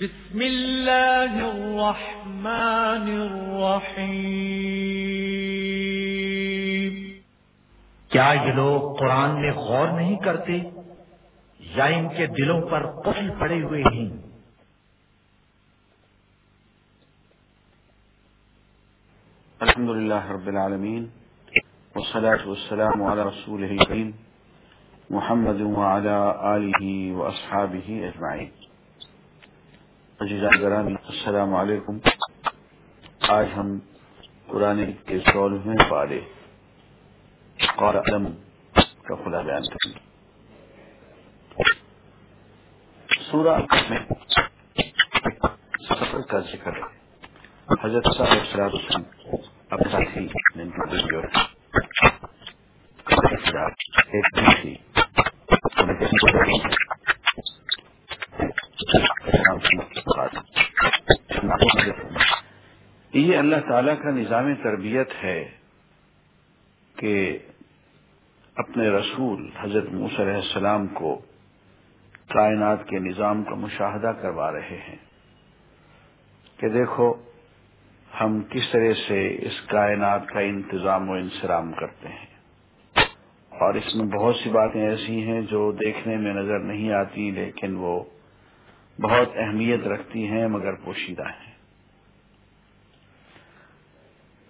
بسم الله الرحمن الرحيم. کیا یہ لوگ قرآن میں غور نہیں کرتے؟ یا ان کے دلوں پر قفل پڑے ہوئے ہیں؟ الحمد لله رب العالمين والصلاة والسلام على رسوله الكريم محمد وعلى آله وأصحابه أجمعين. عزیزان گرامی، السلام علیکم. آج ہم قرآن کے سولہویں پارے. قال علم کا خدا بیان کریں گے. سورہ میں سفر کا ذکر ہے. حضرت صاحب سراد حسن اپنے ساتھی جن کی ایک تھی. یہ اللہ تعالی کا نظام تربیت ہے کہ اپنے رسول حضرت موسی علیہ السلام کو کائنات کے نظام کا مشاہدہ کروا رہے ہیں کہ دیکھو ہم کس طرح سے اس کائنات کا انتظام و انسرام کرتے ہیں۔ اور اس میں بہت سی باتیں ایسی ہیں جو دیکھنے میں نظر نہیں آتی، لیکن وہ بہت اہمیت رکھتی ہیں، مگر پوشیدہ ہیں۔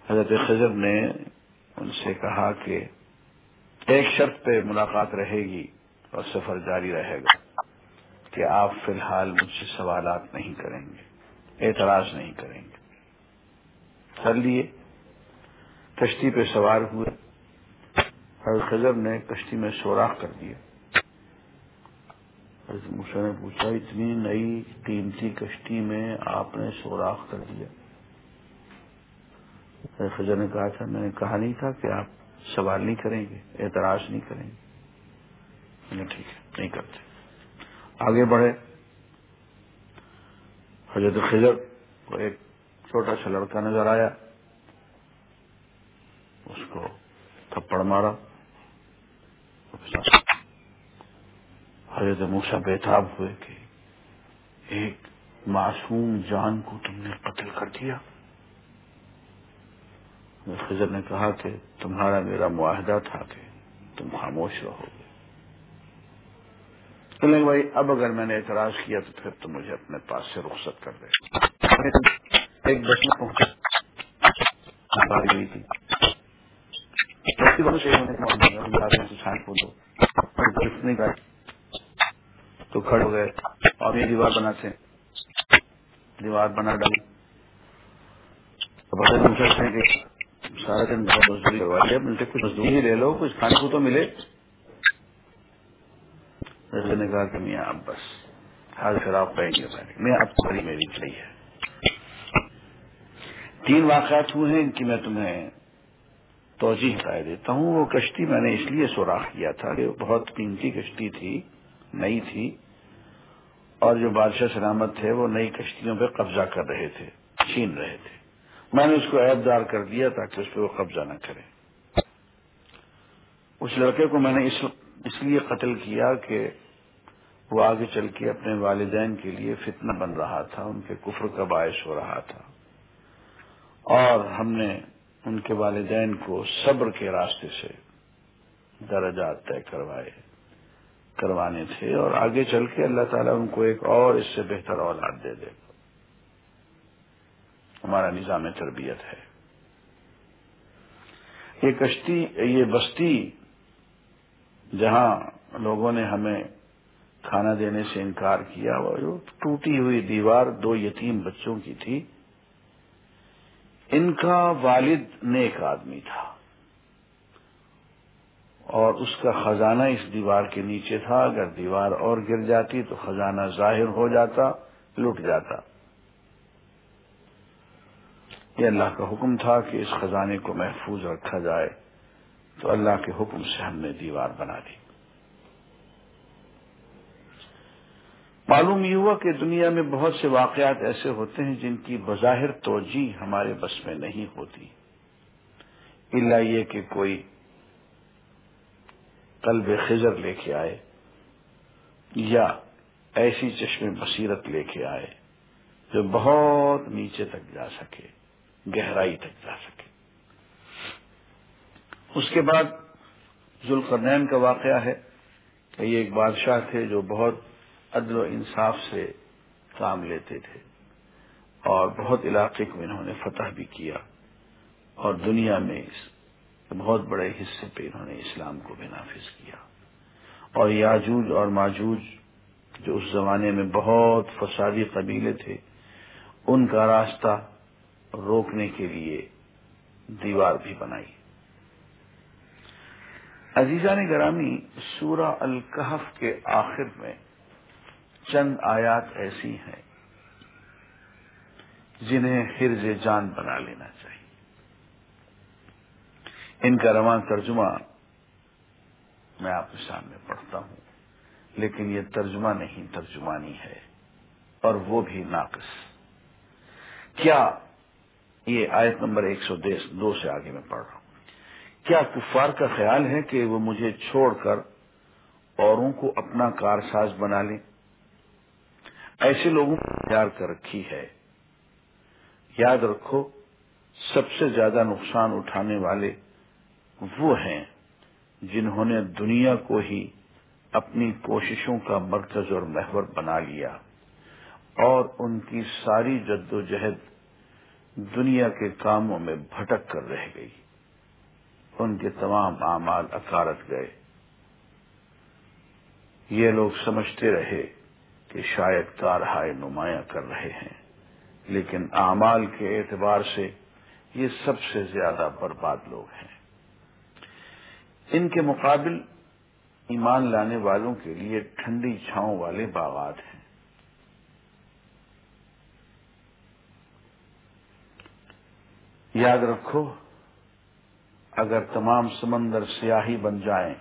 حضرت خضر نے ان سے کہا کہ ایک شرط پہ ملاقات رہے گی اور سفر جاری رہے گا کہ آپ فی الحال مجھ سے سوالات نہیں کریں گے، اعتراض نہیں کریں گے۔ کر لیے، کشتی پہ سوار ہوئے۔ خضر نے کشتی میں سوراخ کر دیا۔ حضرت نے پوچھا، اتنی نئی قیمتی کشتی میں آپ نے سوراخ کر دیا؟ حضرت خضر نے کہا تھا میں نے کہا نہیں تھا کہ آپ سوال نہیں کریں گے، اعتراض نہیں کریں گے۔ میں ٹھیک ہے، نہیں کرتے۔ آگے بڑھے۔ حضرت خضر کو ایک چھوٹا سا لڑکا نظر آیا، اس کو تھپڑ مارا۔ حضرت موسا بےتاب ہوئے کہ ایک معصوم جان کو تم نے قتل کر دیا۔ خضر نے کہا کہ تمہارا میرا معاہدہ تھا کہ تم خاموش رہو۔ گے چلیں بھائی، اب اگر میں نے اعتراض کیا تو پھر تم مجھے اپنے پاس سے رخصت کر دے ایک بچی پہنچی گئی تھی۔ تو کھڑ ہو گئے۔ اور یہ دیوار بناتے دیوار بنا ڈالی سارا دن بہت مزدوری کچھ مزدوری لے لو، کچھ کھانے کو تو ملے۔ نے کہا کہ میاں اب بس، حال شراب پائیں گے میں اب بڑی میری چاہیے تین واقعات ہوئے ہیں، ان کی میں تمہیں توجہ رائے دیتا ہوں۔ وہ کشتی میں نے اس لیے سوراخ کیا تھا کہ بہت قیمتی کشتی تھی۔ نئی تھی اور جو بادشاہ سلامت تھے وہ نئی کشتیوں پہ قبضہ کر رہے تھے، چھین رہے تھے۔ میں نے اس کو عیبدار کر دیا تاکہ اس پہ وہ قبضہ نہ کرے۔ اس لڑکے کو میں نے اس لیے قتل کیا کہ وہ آگے چل کے اپنے والدین کے لیے فتنہ بن رہا تھا، ان کے کفر کا باعث ہو رہا تھا۔ اور ہم نے ان کے والدین کو صبر کے راستے سے درجات طے کروائے۔ کروانے تھے اور آگے چل کے اللہ تعالیٰ ان کو ایک اور اس سے بہتر اولاد دے دے۔ ہمارا نظام تربیت ہے۔ یہ کشتی، یہ بستی جہاں لوگوں نے ہمیں کھانا دینے سے انکار کیا، وہ جو ٹوٹی ہوئی دیوار دو یتیم بچوں کی تھی، ان کا والد نیک آدمی تھا۔ اور اس کا خزانہ اس دیوار کے نیچے تھا۔ اگر دیوار اور گر جاتی تو خزانہ ظاہر ہو جاتا، لٹ جاتا۔ یہ اللہ کا حکم تھا کہ اس خزانے کو محفوظ رکھا جائے۔ تو اللہ کے حکم سے ہم نے دیوار بنا دی۔ معلوم یہ ہوا کہ دنیا میں بہت سے واقعات ایسے ہوتے ہیں جن کی بظاہر توجہ ہمارے بس میں نہیں ہوتی۔ اللہ یہ کہ کوئی قلب خزر لے کے آئے، یا ایسی چشم بصیرت لے کے آئے جو بہت نیچے تک جا سکے، گہرائی تک جا سکے۔ اس کے بعد ذوالقرنین کا واقعہ ہے کہ یہ ایک بادشاہ تھے جو بہت عدل و انصاف سے کام لیتے تھے اور بہت علاقے کو انہوں نے فتح بھی کیا اور دنیا میں بہت بڑے حصے پہ انہوں نے اسلام کو بھی نافذ کیا۔ اور یاجوج اور ماجوج جو اس زمانے میں بہت فسادی قبیلے تھے، ان کا راستہ روکنے کے لیے دیوار بھی بنائی۔ عزیزان گرامی، سورہ الکحف کے آخر میں چند آیات ایسی ہیں جنہیں حرز جان بنا لینا چاہیے۔ ان کا رواں ترجمہ میں آپ کے سامنے پڑھتا ہوں، لیکن یہ ترجمہ نہیں، ترجمانی ہے، اور وہ بھی ناقص۔ کیا یہ آیت نمبر ایک سو دو سے آگے میں پڑھ رہا ہوں۔ کیا کفار کا خیال ہے کہ وہ مجھے چھوڑ کر اوروں کو اپنا کارساز بنا لیں؟ ایسے لوگوں کو تیار کر رکھی ہے۔ یاد رکھو، سب سے زیادہ نقصان اٹھانے والے وہ ہیں جنہوں نے دنیا کو ہی اپنی کوششوں کا مرکز اور محور بنا لیا اور ان کی ساری جد و جہد دنیا کے کاموں میں بھٹک کر رہ گئی۔ ان کے تمام اعمال اکارت گئے۔ یہ لوگ سمجھتے رہے کہ شاید کارہائے نمایاں کر رہے ہیں، لیکن اعمال کے اعتبار سے یہ سب سے زیادہ برباد لوگ ہیں۔ ان کے مقابل ایمان لانے والوں کے لیے ٹھنڈی چھاؤں والے باغات ہیں۔ یاد رکھو، اگر تمام سمندر سیاہی بن جائیں،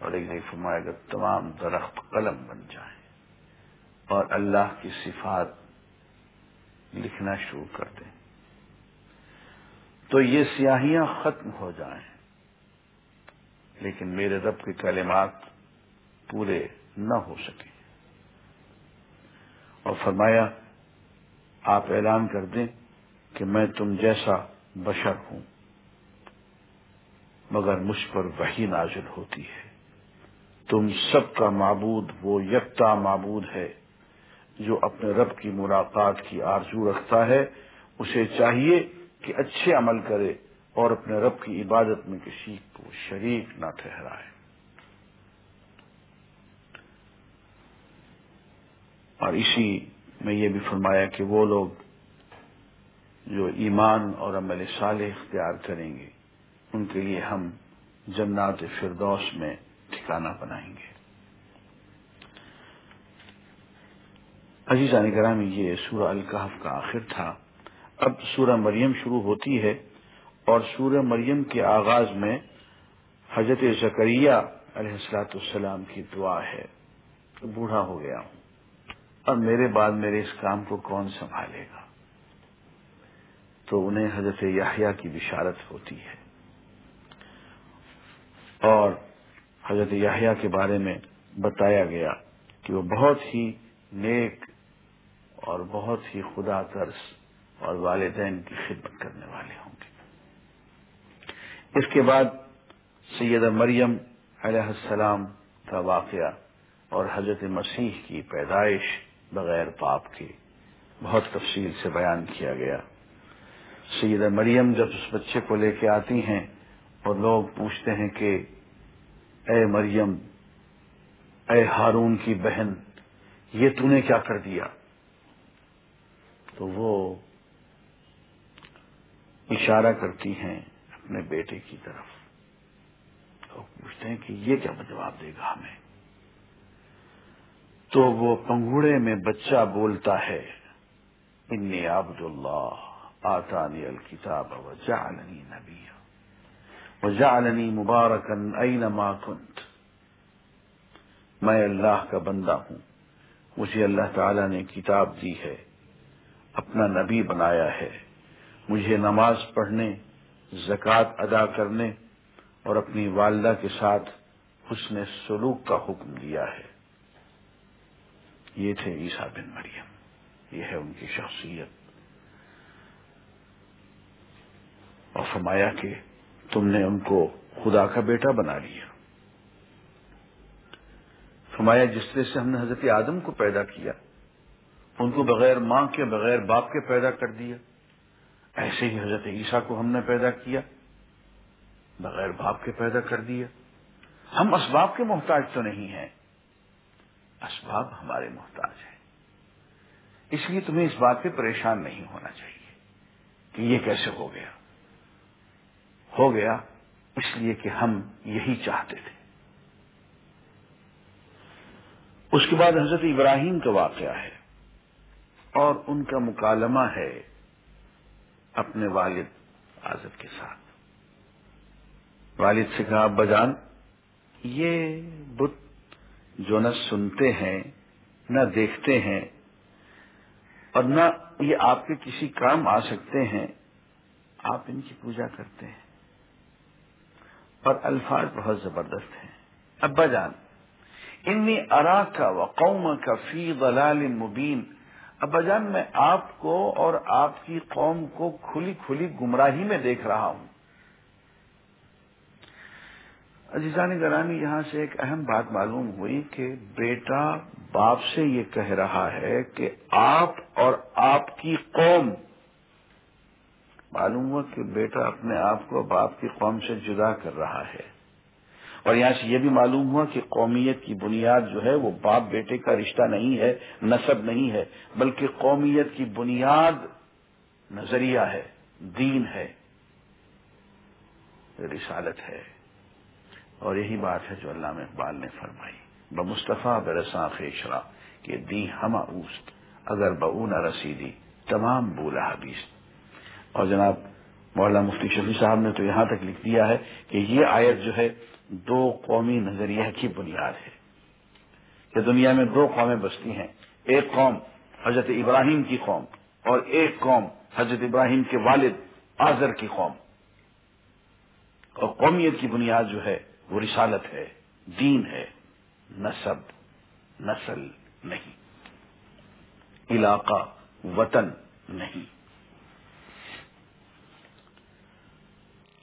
اور ایک نہیں فرمایا اگر تمام درخت قلم بن جائیں، اور اللہ کی صفات لکھنا شروع کر دیں، تو یہ سیاہیاں ختم ہو جائیں۔ لیکن میرے رب کے کلمات پورے نہ ہو سکے۔ اور فرمایا، آپ اعلان کر دیں کہ میں تم جیسا بشر ہوں، مگر مجھ پر وہی نازل ہوتی ہے۔ تم سب کا معبود وہ یکتا معبود ہے جو اپنے رب کی ملاقات کی آرزو رکھتا ہے۔ اسے چاہیے کہ اچھے عمل کرے اور اپنے رب کی عبادت میں کسی کو شریک نہ ٹھہرائے۔ اور اسی میں یہ بھی فرمایا کہ وہ لوگ جو ایمان اور عمل صالح اختیار کریں گے، ان کے لیے ہم جنات فردوس میں ٹھکانہ بنائیں گے۔ عزیز گرامی، یہ سورہ الکحف کا آخر تھا۔ اب سورہ مریم شروع ہوتی ہے۔ اور سورہ مریم کے آغاز میں حضرت زکریہ علیہ السلاۃ السلام کی دعا ہے۔ بوڑھا ہو گیا۔ ہوں اور میرے بعد میرے اس کام کو کون سنبھالے گا؟ تو انہیں حضرت یاحیہ کی بشارت ہوتی ہے۔ اور حضرت یاحیہ کے بارے میں بتایا گیا کہ وہ بہت ہی نیک اور بہت ہی خدا ترس اور والدین کی خدمت کرنے والے ہوں۔ اس کے بعد سید مریم علیہ السلام کا واقعہ اور حضرت مسیح کی پیدائش بغیر پاپ کے بہت تفصیل سے بیان کیا گیا۔ سید مریم جب اس بچے کو لے کے آتی ہیں اور لوگ پوچھتے ہیں کہ اے مریم، اے ہارون کی بہن، یہ تو نے کیا کر دیا؟ تو وہ اشارہ کرتی ہیں اپنے بیٹے کی طرف۔ تو پوچھتے ہیں کہ یہ کیا جواب دے گا ہمیں؟ تو وہ پنگوڑے میں بچہ بولتا ہے، انی عبد اللہ، آتانی الکتاب وجعلنی نبی وجعلنی مبارکن اینما کنت۔ میں اللہ کا بندہ ہوں، مجھے اللہ تعالی نے کتاب دی ہے، اپنا نبی بنایا ہے، مجھے نماز پڑھنے زکوٰۃ ادا کرنے اور اپنی والدہ کے ساتھ حسن سلوک کا حکم دیا ہے۔ یہ تھے عیسیٰ بن مریم۔ یہ ہے ان کی شخصیت۔ اور فرمایا کہ تم نے ان کو خدا کا بیٹا بنا لیا۔ فرمایا جس طرح سے ہم نے حضرت آدم کو پیدا کیا، ان کو بغیر ماں کے بغیر باپ کے پیدا کر دیا۔ ایسے ہی حضرت عیسیٰ کو ہم نے پیدا کیا، بغیر باپ کے پیدا کر دیا۔ ہم اسباب کے محتاج تو نہیں ہیں، اسباب ہمارے محتاج ہیں۔ اس لیے تمہیں اس بات پہ پریشان نہیں ہونا چاہیے کہ یہ کیسے ہو گیا۔ ہو گیا اس لیے کہ ہم یہی چاہتے تھے۔ اس کے بعد حضرت ابراہیم کا واقعہ ہے اور ان کا مکالمہ ہے۔ اپنے والد آزد کے ساتھ۔ والد سے کہا ابا جان یہ بت جو نہ سنتے ہیں، نہ دیکھتے ہیں، اور نہ یہ آپ کے کسی کام آ سکتے ہیں، آپ ان کی پوجا کرتے ہیں۔ اور الفاظ بہت زبردست ہیں۔ ابا جان انی ارا کا و قوم کا فی ضلال مبین ابا جان میں آپ کو اور آپ کی قوم کو کھلی کھلی گمراہی میں دیکھ رہا ہوں۔ عزیزان گرانی یہاں سے ایک اہم بات معلوم ہوئی کہ بیٹا باپ سے یہ کہہ رہا ہے کہ آپ اور آپ کی قوم، معلوم ہوا کہ بیٹا اپنے آپ کو باپ کی قوم سے جدا کر رہا ہے۔ اور یہاں سے یہ بھی معلوم ہوا کہ قومیت کی بنیاد جو ہے وہ باپ بیٹے کا رشتہ نہیں ہے نصب نہیں ہے، بلکہ قومیت کی بنیاد نظریہ ہے، دین ہے، رسالت ہے۔ اور یہی بات ہے جو علامہ اقبال نے فرمائی۔ بمصطفیٰ برساں خیشرا کہ دی ہما اوست، اگر بہ نہ رسیدی، تمام بولا حبیث اور جناب مولانا مفتی شفیع صاحب نے تو یہاں تک لکھ دیا ہے کہ یہ آیت جو ہے دو قومی نظریہ کی بنیاد ہے کہ دنیا میں دو قومیں بستی ہیں، ایک قوم حضرت ابراہیم کی قوم اور ایک قوم حضرت ابراہیم کے والد آزر کی قوم۔ اور قومیت کی بنیاد جو ہے وہ رسالت ہے، دین ہے نصب نسل نہیں، علاقہ، وطن نہیں۔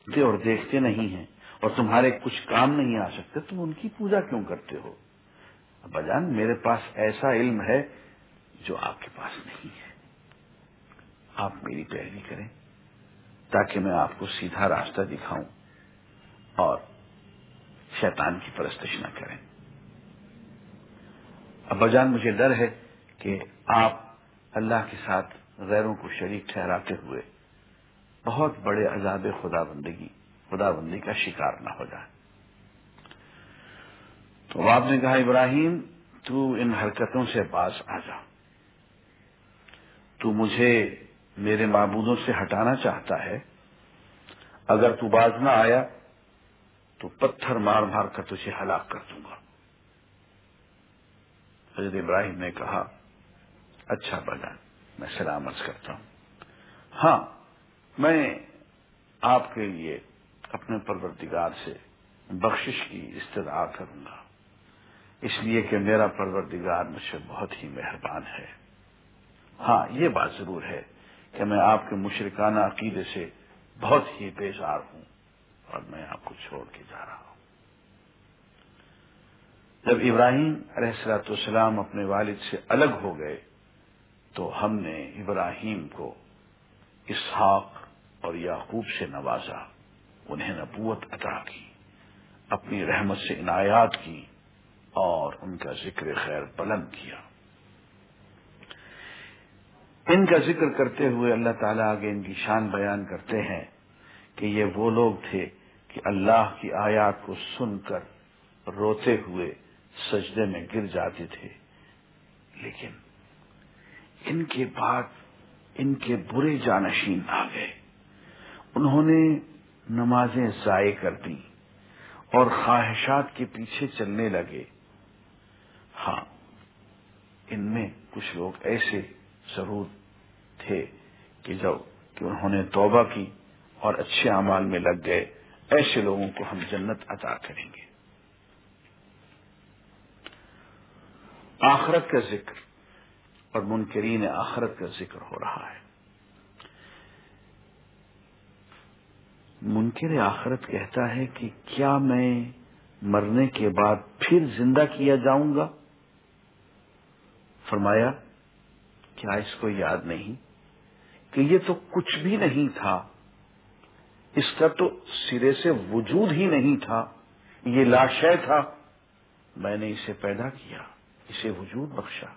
اور دیکھتے نہیں ہیں اور تمہارے کچھ کام نہیں آ سکتے، تم ان کی پوجا کیوں کرتے ہو؟ بجان میرے پاس ایسا علم ہے جو آپ کے پاس نہیں ہے۔ آپ میری پیروی کریں تاکہ میں آپ کو سیدھا راستہ دکھاؤں اور شیطان کی پرستش نہ کریں۔ ابا جان، مجھے ڈر ہے کہ آپ اللہ کے ساتھ غیروں کو شریک ٹھہراتے ہوئے بہت بڑے عذاب خدا بندگی خدا بندی کا شکار نہ ہو جائے۔ تو آپ نے کہا، ابراہیم، تو ان حرکتوں سے باز آ جا تو مجھے میرے معبودوں سے ہٹانا چاہتا ہے۔ اگر تو باز نہ آیا، تو پتھر مار مار کر تجھے ہلاک کر دوں گا۔ حضرت ابراہیم نے کہا اچھا بنا میں سلامت کرتا ہوں۔ ہاں میں آپ کے لیے اپنے پروردگار سے بخشش کی استدعا کروں گا۔ اس لیے کہ میرا پروردگار مجھ سے بہت ہی مہربان ہے۔ ہاں یہ بات ضرور ہے کہ میں آپ کے مشرکانہ عقیدے سے بہت ہی بیزار ہوں اور میں آپ کو چھوڑ کے جا رہا ہوں۔ جب ابراہیم علیہ السلاۃ والسلام اپنے والد سے الگ ہو گئے تو ہم نے ابراہیم کو اسحاق اور یعقوب سے نوازا، انہیں نبوت عطا کی، اپنی رحمت سے عنایات کی اور ان کا ذکر خیر بلند کیا۔ ان کا ذکر کرتے ہوئے اللہ تعالیٰ آگے ان کی شان بیان کرتے ہیں کہ یہ وہ لوگ تھے کہ اللہ کی آیات کو سن کر روتے ہوئے سجدے میں گر جاتے تھے۔ لیکن ان کے بعد ان کے برے جانشین آ گئے۔ انہوں نے نمازیں ضائع کر دی اور خواہشات کے پیچھے چلنے لگے۔ ہاں ان میں کچھ لوگ ایسے ضرور تھے کہ جبکہ انہوں نے توبہ کی اور اچھے اعمال میں لگ گئے۔ ایسے لوگوں کو ہم جنت عطا کریں گے۔ آخرت کا ذکر اور منکرین آخرت کا ذکر ہو رہا ہے۔ منکر آخرت کہتا ہے کہ کیا میں مرنے کے بعد پھر زندہ کیا جاؤں گا؟ فرمایا، کیا اس کو یاد نہیں کہ یہ تو کچھ بھی نہیں تھا؟ اس کا تو سرے سے وجود ہی نہیں تھا، یہ لاشے تھا۔ میں نے اسے پیدا کیا، اسے وجود بخشا۔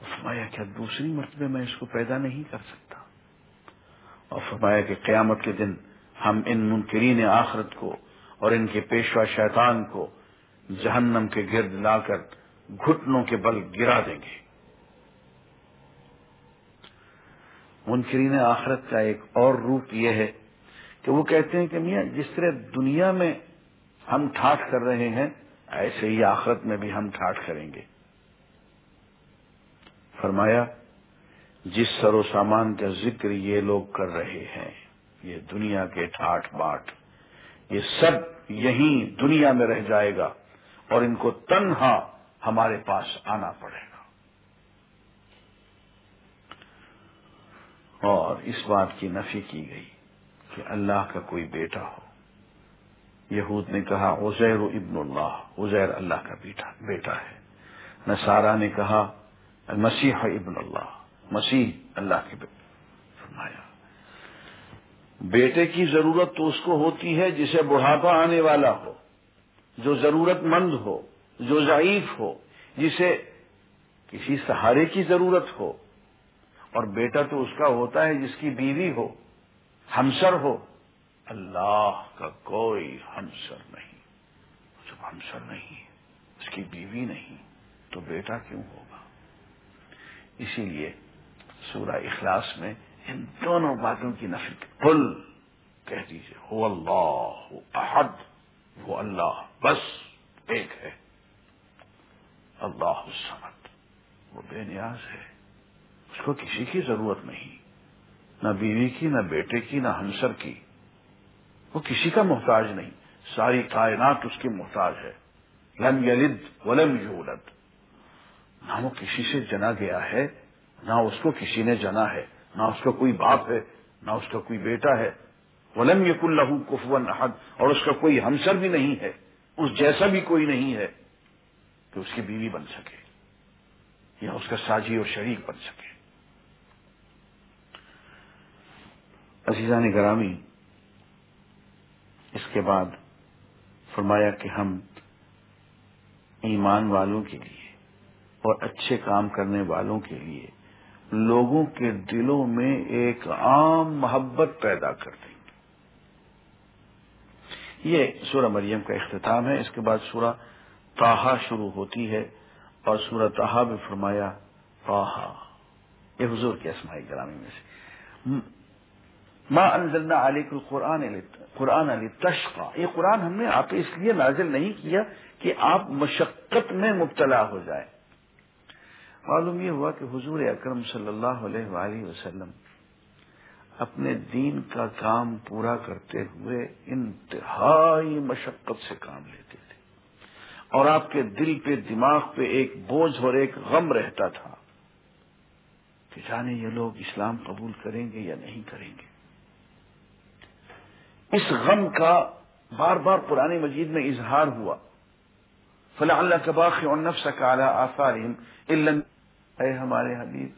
فرمایا، کیا دوسری مرتبہ میں اس کو پیدا نہیں کر سکتا؟ اور فرمایا کہ قیامت کے دن ہم ان منکرین آخرت کو اور ان کے پیشوا شیطان کو جہنم کے گرد لا کر گھٹنوں کے بل گرا دیں گے۔ منکرین آخرت کا ایک اور روپ یہ ہے کہ وہ کہتے ہیں کہ میاں، جس طرح دنیا میں ہم ٹھاٹ کر رہے ہیں، ایسے ہی آخرت میں بھی ہم ٹھاٹ کریں گے۔ فرمایا جس سر و سامان کا ذکر یہ لوگ کر رہے ہیں، یہ دنیا کے ٹھاٹ باٹ، یہ سب یہیں دنیا میں رہ جائے گا اور ان کو تنہا ہمارے پاس آنا پڑے گا۔ اور اس بات کی نفی کی گئی کہ اللہ کا کوئی بیٹا ہو۔ یہود نے کہا، عزیر ابن اللہ، عزیر اللہ کا بیٹا ہے۔ نسارا نے کہا مسیح ابن اللہ۔ مسیح اللہ کے بیٹے۔ فرمایا، بیٹے کی ضرورت تو اس کو ہوتی ہے جسے بڑھاپا آنے والا ہو، جو ضرورت مند ہو، جو ضعیف ہو، جسے کسی سہارے کی ضرورت ہو۔ اور بیٹا تو اس کا ہوتا ہے جس کی بیوی ہو، ہمسر ہو۔ اللہ کا کوئی ہمسر نہیں۔ جب ہمسر نہیں، اس کی بیوی نہیں، تو بیٹا کیوں ہوگا؟ اسی لیے سورہ اخلاص میں ان دونوں باتوں کی نفی کل کہہ دیجیے ہو اللہ احد، وہ اللہ بس، ایک ہے۔ اللہ السمد وہ بے نیاز ہے۔ اس کو کسی کی ضرورت نہیں۔ نہ بیوی کی، نہ بیٹے کی، نہ ہمسر کی۔ وہ کسی کا محتاج نہیں۔ ساری کائنات اس کی محتاج ہے۔ لم یلد ولم یولد۔ نہ وہ کسی سے جنا گیا ہے۔ نہ اس کو کسی نے جنا ہے، نہ اس کا کوئی باپ ہے، نہ اس کا کوئی بیٹا ہے۔ ولم یق اللہ کفون احد اور اس کا کوئی ہمسر بھی نہیں ہے، اس جیسا بھی کوئی نہیں ہے کہ اس کی بیوی بن سکے، یا اس کا ساجی اور شریک بن سکے۔ عزیزان گرامی، اس کے بعد فرمایا کہ ہم ایمان والوں کے لیے اور اچھے کام کرنے والوں کے لیے لوگوں کے دلوں میں ایک عام محبت پیدا کر دیں گے یہ سورہ مریم کا اختتام ہے۔ اس کے بعد سورہ تاہا شروع ہوتی ہے اور سورہ تاہا بھی فرمایا تاہا یہ حضور کے اسماعی گرامی میں سے۔ ماں انزلنا علی قرآن قرآن علی تشقا یہ قرآن ہم نے آپ اس لیے نازل نہیں کیا کہ آپ مشقت میں مبتلا ہو جائیں۔ معلوم یہ ہوا کہ حضور اکرم صلی اللہ علیہ وآلہ وسلم اپنے دین کا کام پورا کرتے ہوئے انتہائی مشقت سے کام لیتے تھے۔ اور آپ کے دل پہ، دماغ پہ ایک بوجھ اور ایک غم رہتا تھا کہ جانے یہ لوگ اسلام قبول کریں گے یا نہیں کریں گے۔ اس غم کا بار بار پرانے مجید میں اظہار ہوا۔ فلاں اللہ کباخ اور نفس کا اعلیٰ آثار اے ہمارے حبیب،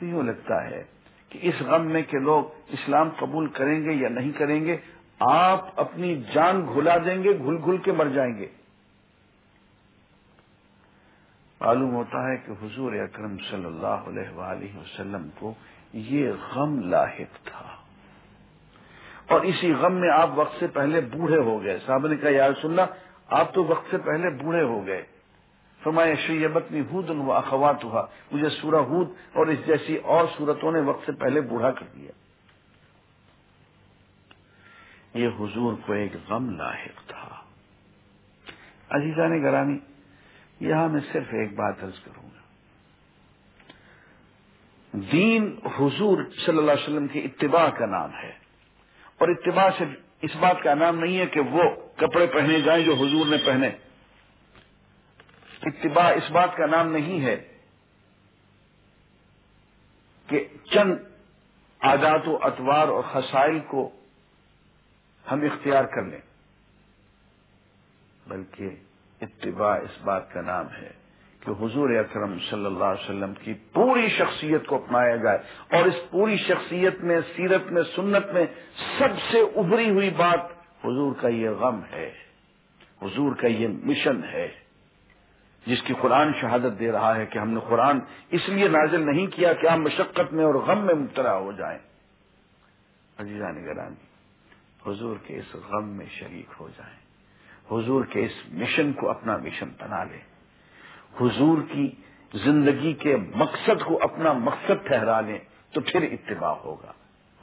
تو یوں لگتا ہے کہ اس غم میں کہ لوگ اسلام قبول کریں گے یا نہیں کریں گے، آپ اپنی جان گھلا دیں گے، گھل گھل کے مر جائیں گے۔ معلوم ہوتا ہے کہ حضور اکرم صلی اللہ علیہ وآلہ وسلم کو یہ غم لاحق تھا۔ اور اسی غم میں آپ وقت سے پہلے بوڑھے ہو گئے۔ صاحب نے کہا یار سننا آپ تو وقت سے پہلے بوڑھے ہو گئے۔ فرمایا شیبت میں ہود ان اخوات ہوا مجھے سورہ ہود اور اس جیسی اور صورتوں نے وقت سے پہلے بوڑھا کر دیا۔ یہ حضور کو ایک غم لاحق تھا۔ عزیزہ نے گرانی یہاں میں صرف ایک بات عرض کروں گا۔ دین حضور صلی اللہ علیہ وسلم کی اتباع کا نام ہے۔ اور اتباع سے اس بات کا نام نہیں ہے کہ وہ کپڑے پہنے جائیں جو حضور نے پہنے۔ اتباع اس بات کا نام نہیں ہے کہ چند عادات و اتوار اور خسائل کو ہم اختیار کر لیں، بلکہ اتباع اس بات کا نام ہے کہ حضور اکرم صلی اللہ علیہ وسلم کی پوری شخصیت کو اپنایا جائے اور اس پوری شخصیت میں، سیرت میں، سنت میں سب سے ابری ہوئی بات حضور کا یہ غم ہے، حضور کا یہ مشن ہے۔ جس کی قرآن شہادت دے رہا ہے کہ ہم نے قرآن اس لیے نازل نہیں کیا کہ آپ مشقت میں اور غم میں مبتلا ہو جائیں۔ عزیزہ نگرانی جی، حضور کے اس غم میں شریک ہو جائیں۔ حضور کے اس مشن کو اپنا مشن بنا لیں۔ حضور کی زندگی کے مقصد کو اپنا مقصد ٹھہرا لیں تو پھر اتباع ہوگا۔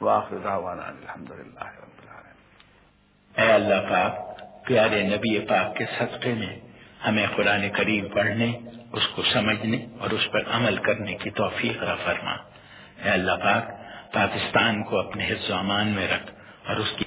واخر دعوانا الحمد للہ اے اللہ پاک، پیارے نبی پاک کے صدقے میں ہمیں قرآن کریم پڑھنے، اس کو سمجھنے اور اس پر عمل کرنے کی توفیق را فرما۔ اے اللہ پاک، پاکستان کو اپنے حص و امان میں رکھ اور اس کی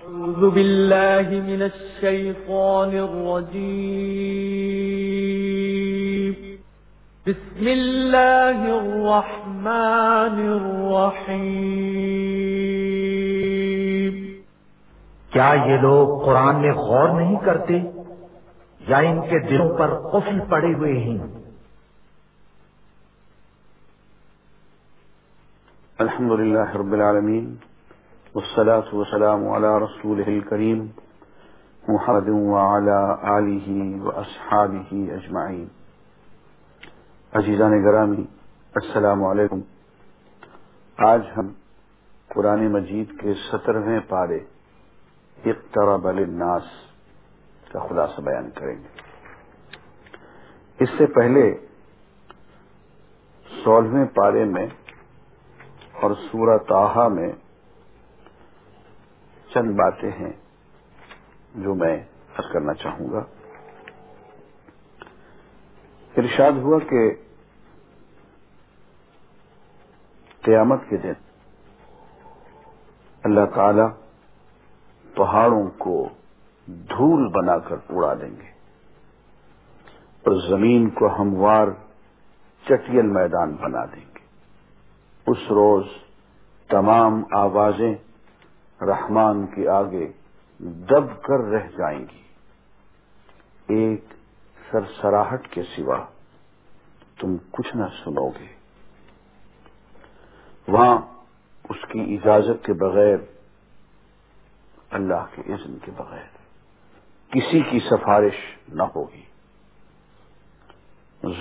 أعوذ بالله من الشيطان الرجيم. بسم الله الرحمن الرحيم. کیا یہ لوگ قرآن میں غور نہیں کرتے؟ یا ان کے دلوں پر قفل پڑے ہوئے ہیں؟ الحمد لله رب العالمين والصلاة والسلام على رسوله الكريم محمد وعلى آله وأصحابه أجمعين. عزیزان گرامی، السلام علیکم. آج ہم قرآن مجید کے سترویں پارے اقترب للناس کا خلاصہ بیان کریں گے۔ اس سے پہلے سولہویں پارے میں اور سورہ تاہا میں چند باتیں ہیں جو میں عرض کرنا چاہوں گا۔ ارشاد ہوا کہ قیامت کے دن اللہ تعالی پہاڑوں کو دھول بنا کر اڑا دیں گے اور زمین کو ہموار چٹیل میدان بنا دیں گے۔ اس روز تمام آوازیں رحمان کے آگے دب کر رہ جائیں گی۔ ایک سرسراہٹ کے سوا تم کچھ نہ سنو گے۔ وہاں اس کی اجازت کے بغیر، اللہ کے اذن کے بغیر کسی کی سفارش نہ ہوگی۔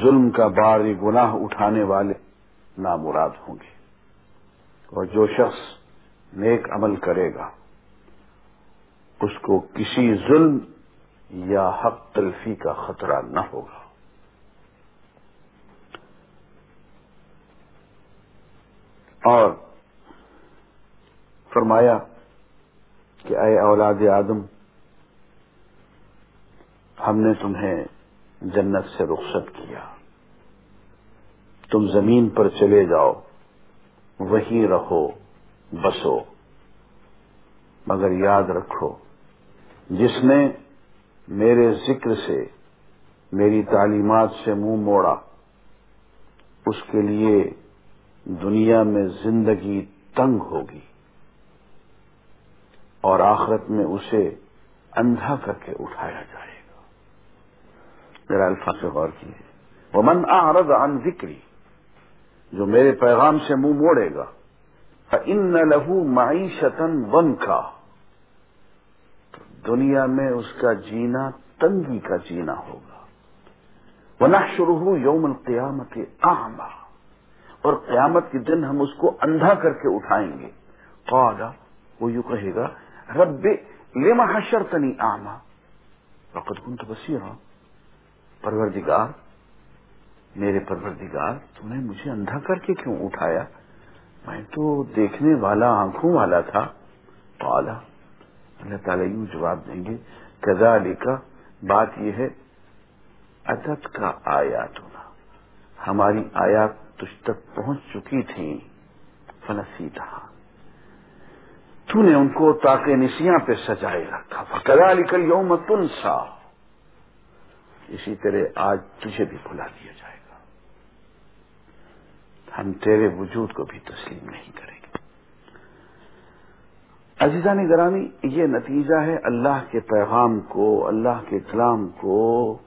ظلم کا بار گناہ اٹھانے والے نامراد ہوں گے۔ اور جو شخص نیک عمل کرے گا۔ اس کو کسی ظلم یا حق تلفی کا خطرہ نہ ہوگا۔ اور فرمایا کہ اے اولاد آدم، ہم نے تمہیں جنت سے رخصت کیا۔ تم زمین پر چلے جاؤ، وہیں رہو۔ بسو۔ مگر یاد رکھو، جس نے میرے ذکر سے میری تعلیمات سے منہ موڑا، اس کے لیے دنیا میں زندگی تنگ ہوگی اور آخرت میں اسے اندھا کر کے اٹھایا جائے گا۔ میرا الفاظ سے غور کیے وہ من آرد عن ذکری جو میرے پیغام سے منہ موڑے گا ان لہو معیشتن ون کا دنیا میں اس کا جینا تنگی کا جینا ہوگا۔ وہ نہ شروع یوم القیامت آما اور قیامت کے دن ہم اس کو اندھا کر کے اٹھائیں گے۔ قالا وہ یوں کہے گا، رب لما حشرتنی آما وقت کن تو بصیر پروردگار، میرے پروردگار تم نے مجھے اندھا کر کے کیوں اٹھایا؟ میں تو دیکھنے والا آنکھوں والا تھا۔ پالا اللہ تعالیٰ یوں جواب دیں گے کزا کا بات یہ ہے ادت کا آیات ہونا ہماری آیات تجھ تک پہنچ چکی تھی فلسی تھا تو نے ان کو تاکہ نسیاں پہ سجائے رکھا۔ کدا نکل یوم تنسا۔ اسی طرح آج تجھے بھی بھلا دیا جائے۔ ہم تیرے وجود کو بھی تسلیم نہیں کریں گے۔ عزیزان گرامی، یہ نتیجہ ہے اللہ کے پیغام کو، اللہ کے کلام کو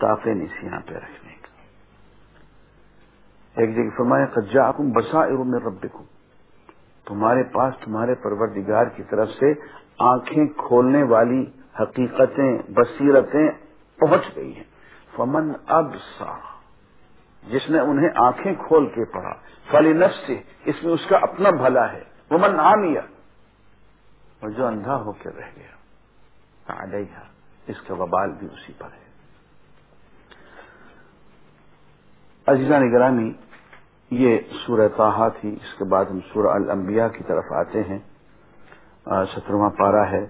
تاقے نسیاں پہ رکھنے کا۔ ایک جگہ فرمایا قجا کم بسا ارم رب تمہارے پاس تمہارے پروردگار کی طرف سے آنکھیں کھولنے والی حقیقتیں، بصیرتیں پہنچ گئی ہیں۔ فمن اب سا جس نے انہیں آنکھیں کھول کے پڑھا۔ فلی نفس سے اس میں اس کا اپنا بھلا ہے۔ وہ من عامیہ اور جو اندھا ہو کے رہ گیا۔ علیہ اس کا وبال بھی اسی پر ہے۔ عزیزہ نگرامی یہ سورہ تاہا تھی۔ اس کے بعد ہم سورہ الانبیاء کی طرف آتے ہیں۔ سترواں پارا ہے۔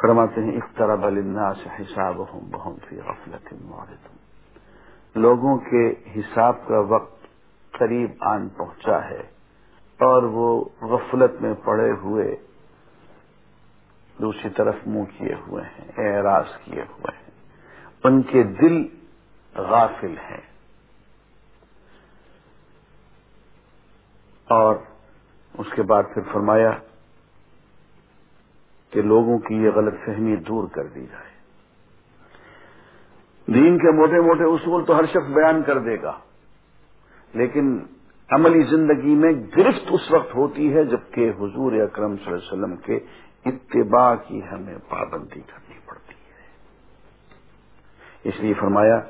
فرماتے ہیں اخترب للناس حسابهم وهم في غفلة معرضون لوگوں کے حساب کا وقت قریب آن پہنچا ہے اور وہ غفلت میں پڑے ہوئے دوسری طرف منہ کیے ہوئے ہیں، اعراض کیے ہوئے ہیں۔ ان کے دل غافل ہیں۔ اور اس کے بعد پھر فرمایا کہ لوگوں کی یہ غلط فہمی دور کر دی جائے۔ دین کے موٹے موٹے اصول تو ہر شخص بیان کر دے گا۔ لیکن عملی زندگی میں گرفت اس وقت ہوتی ہے جبکہ حضور اکرم صلی اللہ علیہ وسلم کے اتباع کی ہمیں پابندی کرنی پڑتی ہے۔ اس لیے فرمایا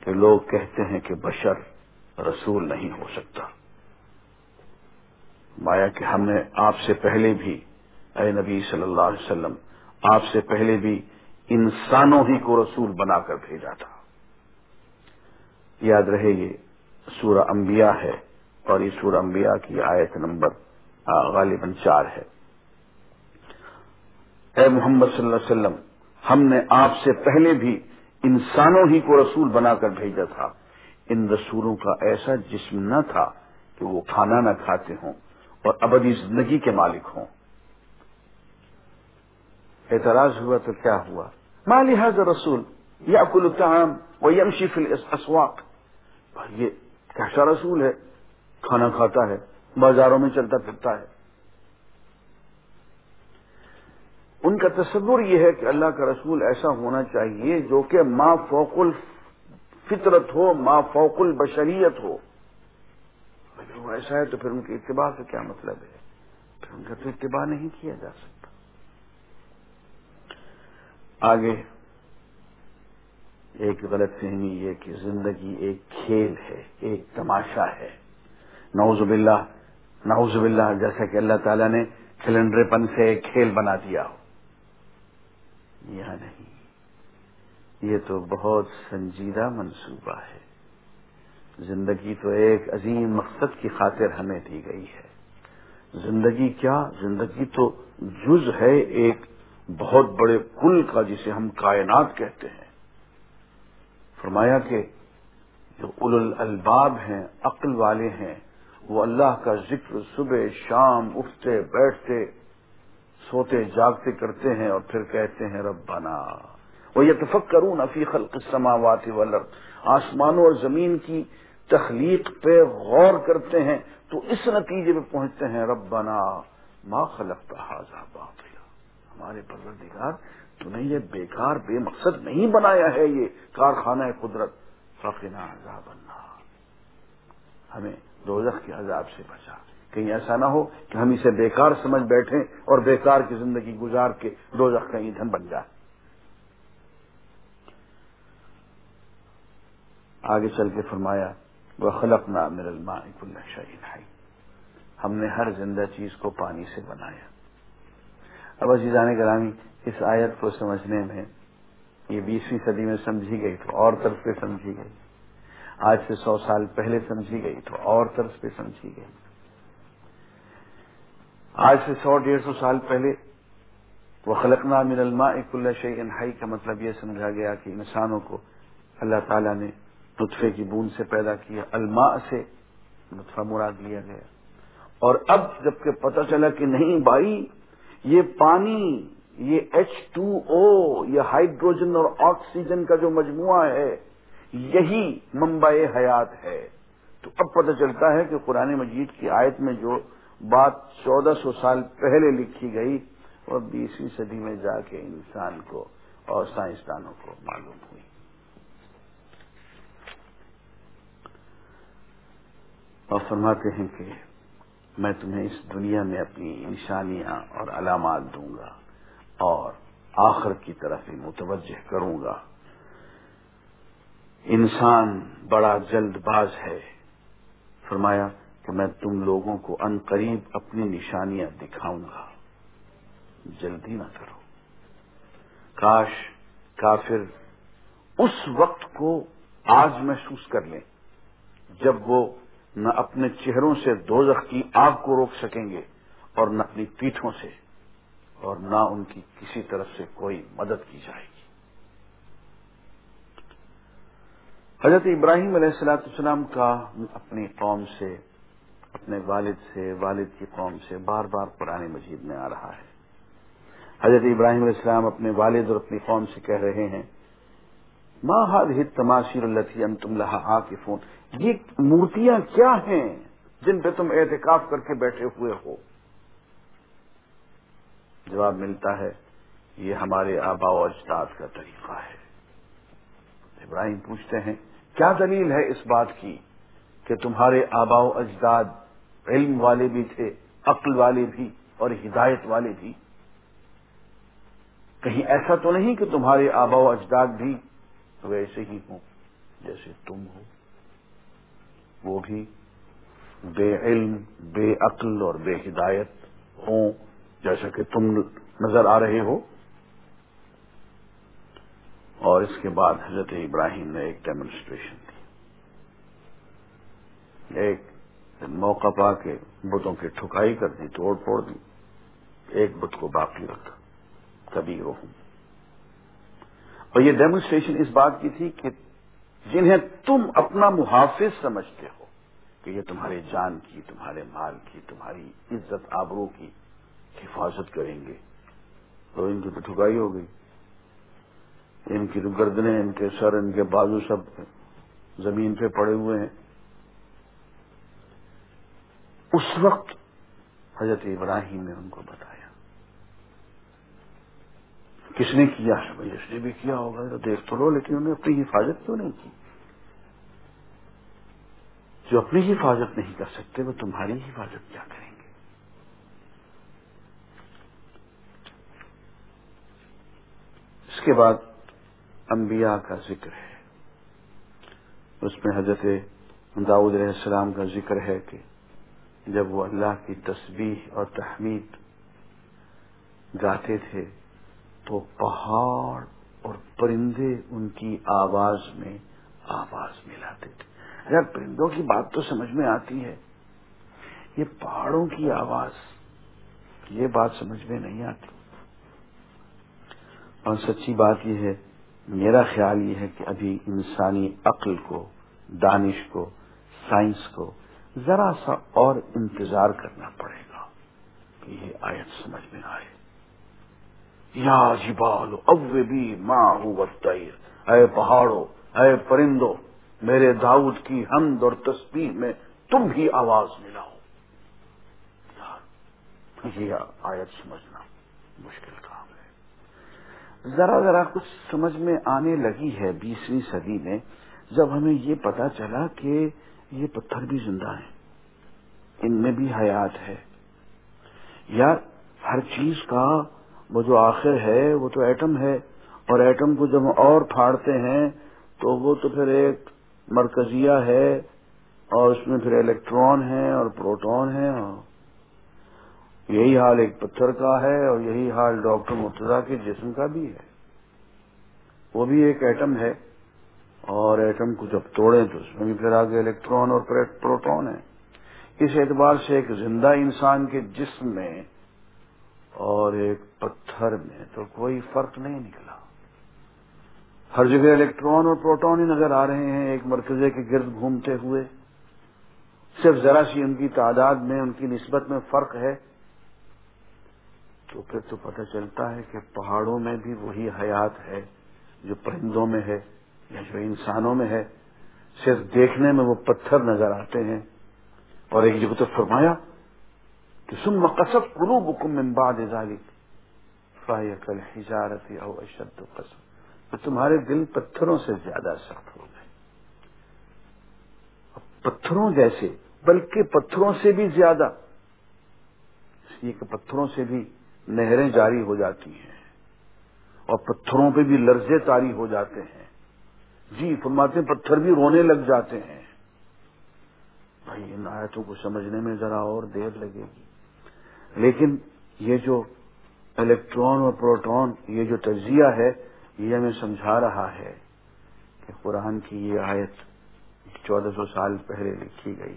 کہ لوگ کہتے ہیں کہ بشر رسول نہیں ہو سکتا۔ مایا کہ ہم نے آپ سے پہلے بھی، اے نبی صلی اللہ علیہ وسلم، آپ سے پہلے بھی انسانوں ہی کو رسول بنا کر بھیجا تھا۔ یاد رہے، یہ سورہ انبیاء ہے اور یہ سورہ انبیاء کی آیت نمبر غالباً چار ہے۔ اے محمد صلی اللہ علیہ وسلم، ہم نے آپ سے پہلے بھی انسانوں ہی کو رسول بنا کر بھیجا تھا۔ ان رسولوں کا ایسا جسم نہ تھا کہ وہ کھانا نہ کھاتے ہوں اور ابدی زندگی کے مالک ہوں۔ اعتراض ہوا تو کیا ہوا؟ مالی حاضر رسول یا کل الطعام و یمشی فی الاسواق یہ کیسا رسول ہے؟ کھانا کھاتا ہے، بازاروں میں چلتا پھرتا ہے۔ ان کا تصور یہ ہے کہ اللہ کا رسول ایسا ہونا چاہیے جو کہ ما فوق الفطرت ہو، ما فوق البشریت ہو۔ اگر وہ ایسا ہے تو پھر ان کے اتباع کا کیا مطلب ہے؟ پھر ان کا تو اتباع نہیں کیا جا سکتا۔ آگے۔ ایک غلط فہمی یہ کہ زندگی، ایک کھیل ہے، ایک تماشا ہے۔ نعوذ باللہ نعوذ باللہ، جیسا کہ اللہ تعالیٰ نے کیلنڈر پن سے ایک کھیل بنا دیا ہو۔ یہ نہیں، یہ تو بہت سنجیدہ منصوبہ ہے۔ زندگی تو ایک عظیم مقصد کی خاطر ہمیں دی گئی ہے۔ زندگی کیا؟ زندگی تو جز ہے ایک بہت بڑے کل کا جسے ہم کائنات کہتے ہیں۔ فرمایا کہ جو اول الباب ہیں، عقل والے ہیں، وہ اللہ کا ذکر صبح شام اٹھتے، بیٹھتے، سوتے، جاگتے کرتے ہیں اور پھر کہتے ہیں رب بنا وہ یہ کروں خلق السماوات والارض۔ آسمانوں اور زمین کی تخلیق پہ غور کرتے ہیں تو اس نتیجے پہ پہنچتے ہیں رب بنا ما خلق حاضہ باطلا۔ ہمارے پروردگار تو نے یہ بیکار بے مقصد نہیں بنایا ہے یہ کارخانہ قدرت۔ فقنا عذاب النار۔ ہمیں دوزخ کے عذاب سے بچا۔ کہیں ایسا نہ ہو کہ ہم اسے بیکار سمجھ بیٹھیں اور بیکار کی زندگی گزار کے دو کا ایندھن بن جائے۔ آگے چل کے فرمایا وہ خلق نہ مر المائک اللہ ہم نے ہر زندہ چیز کو پانی سے بنایا۔ اب عزیزان کرامی اس آیت کو سمجھنے میں یہ بیسویں صدی میں سمجھی گئی تو اور طرف پہ سمجھی گئی۔ آج سے سو سال پہلے سمجھی گئی تو اور طرف پہ سمجھی گئی۔ آج سے سو ڈیڑھ سو سال پہلے وہ خلقنا من الماء کل شعی انہائی کا مطلب یہ سمجھا گیا کہ انسانوں کو اللہ تعالیٰ نے نطفے کی بوند سے پیدا کیا، الماء سے نطفہ مراد لیا گیا۔ اور اب جبکہ پتہ چلا کہ نہیں بھائی یہ پانی، یہ ایچ ٹو او یہ ہائیڈروجن اور آکسیجن کا جو مجموعہ ہے، یہی منبع حیات ہے۔ تو اب پتہ چلتا ہے کہ قرآن مجید کی آیت میں جو بات چودہ سو سال پہلے لکھی گئی، وہ بیسویں صدی میں جا کے انسان کو اور سائنسدانوں کو معلوم ہوئی۔ اور فرماتے ہیں کہ میں تمہیں اس دنیا میں اپنی نشانیاں اور علامات دوں گا اور آخر کی طرف ہی متوجہ کروں گا۔ انسان بڑا جلد باز ہے۔ فرمایا کہ میں تم لوگوں کو ان قریب اپنی نشانیاں دکھاؤں گا۔ جلدی نہ کرو۔ کاش کافر اس وقت کو آج محسوس کر لیں جب وہ نہ اپنے چہروں سے دوزخ کی آگ کو روک سکیں گے اور نہ اپنی پیٹھوں سے اور نہ ان کی کسی طرف سے کوئی مدد کی جائے گی۔ حضرت ابراہیم علیہ السلاۃ السلام کا اپنی قوم سے، اپنے والد سے، والد کی قوم سے بار بار پرانے مجید میں آ رہا ہے۔ حضرت ابراہیم علیہ السلام اپنے والد اور اپنی قوم سے کہہ رہے ہیں ماں ہاد ہت تماشیر اللہ تھی تم لہا آ کے فون یہ مورتیاں کیا ہیں جن پہ تم احتکاف کر کے بیٹھے ہوئے ہو؟ جواب ملتا ہے، یہ ہمارے آبا و اجداد کا طریقہ ہے۔ ابراہیم پوچھتے ہیں، کیا دلیل ہے اس بات کی کہ تمہارے آبا و اجداد علم والے بھی تھے، عقل والے بھی اور ہدایت والے بھی؟ کہیں ایسا تو نہیں کہ تمہارے آبا و اجداد بھی ویسے ہی ہوں، جیسے تم ہو۔ وہ بھی بے علم، بے عقل اور بے ہدایت ہوں، جیسا کہ تم نظر آ رہے ہو۔ اور اس کے بعد حضرت ابراہیم نے ایک ڈیمونسٹریشن دی ایک موقع پا کے بتوں کی ٹھکائی کر دی، توڑ پھوڑ دی۔ ایک بت کو باقی رکھا۔ کبھی ہوں۔ اور یہ ڈیمونسٹریشن اس بات کی تھی کہ جنہیں تم اپنا محافظ سمجھتے ہو کہ یہ تمہارے جان کی، تمہارے مال کی، تمہاری عزت، آبرو کی حفاظت کریں گے۔ تو ان کی تو ٹھکائی ہو گئی۔ ان کی تو گردنیں، ان کے سر، ان کے بازو سب زمین پہ پڑے ہوئے ہیں۔ اس وقت حضرت ابراہیم نے ان کو بتایا۔ کس نے کیا؟ ہے بھائی اس نے بھی کیا ہوگا تو دیکھ تو لو، لیکن انہوں نے اپنی حفاظت کیوں نہیں کی؟ جو اپنی حفاظت نہیں کر سکتے، وہ تمہاری حفاظت کیا کریں گے؟ اس کے بعد انبیاء کا ذکر ہے۔ اس میں حضرت داؤد علیہ السلام کا ذکر ہے کہ جب وہ اللہ کی تسبیح اور تحمید گاتے تھے تو پہاڑ اور پرندے ان کی آواز میں آواز ملاتے تھے۔ اگر پرندوں کی بات تو سمجھ میں آتی ہے، یہ پہاڑوں کی آواز، یہ بات سمجھ میں نہیں آتی۔ اور سچی بات یہ ہے، میرا خیال یہ ہے کہ ابھی انسانی عقل کو، دانش کو، سائنس کو ذرا سا اور انتظار کرنا پڑے گا کہ یہ آیت سمجھ میں آئے۔ یا جبال اب بھی ماں ہو اے پہاڑوں، اے پرندوں، میرے داؤد کی حمد اور تسبیح میں تم بھی آواز ملاؤ۔ یہ آیت سمجھنا مشکل کام ہے۔ ذرا ذرا کچھ سمجھ میں آنے لگی ہے بیسویں صدی میں، جب ہمیں یہ پتا چلا کہ یہ پتھر بھی زندہ ہیں۔ ان میں بھی حیات ہے۔ یا ہر چیز کا وہ جو آخر ہے، وہ تو ایٹم ہے۔ اور ایٹم کو جب اور پھاڑتے ہیں، تو وہ تو پھر ایک مرکزیہ ہے، اور اس میں پھر الیکٹران ہے اور پروٹون ہے اور یہی حال ایک پتھر کا ہے، اور یہی حال ڈاکٹر مرتضی کے جسم کا بھی ہے۔ وہ بھی ایک ایٹم ہے، اور ایٹم کو جب توڑیں، تو اس میں بھی پھر آگے الیکٹران اور پروٹون ہے اس اعتبار سے ایک زندہ انسان کے جسم میں اور ایک پتھر میں تو کوئی فرق نہیں نکلا۔ ہر جگہ الیکٹران اور پروٹون ہی نظر آ رہے ہیں، ایک مرکزے کے گرد گھومتے ہوئے۔ صرف ذرا سی ان کی تعداد میں، ان کی نسبت میں فرق ہے۔ تو پھر تو پتہ چلتا ہے کہ پہاڑوں میں بھی وہی حیات ہے جو پرندوں میں ہے یا جو انسانوں میں ہے۔ صرف دیکھنے میں وہ پتھر نظر آتے ہیں۔ اور ایک جگہ تو فرمایا کہ سن مقصب قلوب حکم امباد کل ہجارت او اشد قسم تو تمہارے دل پتھروں سے زیادہ سخت ہو گئے۔ پتھروں جیسے، بلکہ پتھروں سے بھی زیادہ۔ اس لیے کہ پتھروں سے بھی نہریں جاری ہو جاتی ہیں۔ اور پتھروں پہ بھی لرزے تاری ہو جاتے ہیں۔ جی فرماتے ہیں پتھر بھی رونے لگ جاتے ہیں۔ بھائی، ان آیتوں کو سمجھنے میں ذرا اور دیر لگے گی۔ لیکن یہ جو الیکٹران اور پروٹون، یہ جو تجزیہ ہے، یہ ہمیں سمجھا رہا ہے کہ قرآن کی یہ آیت چودہ سو سال پہلے لکھی گئی۔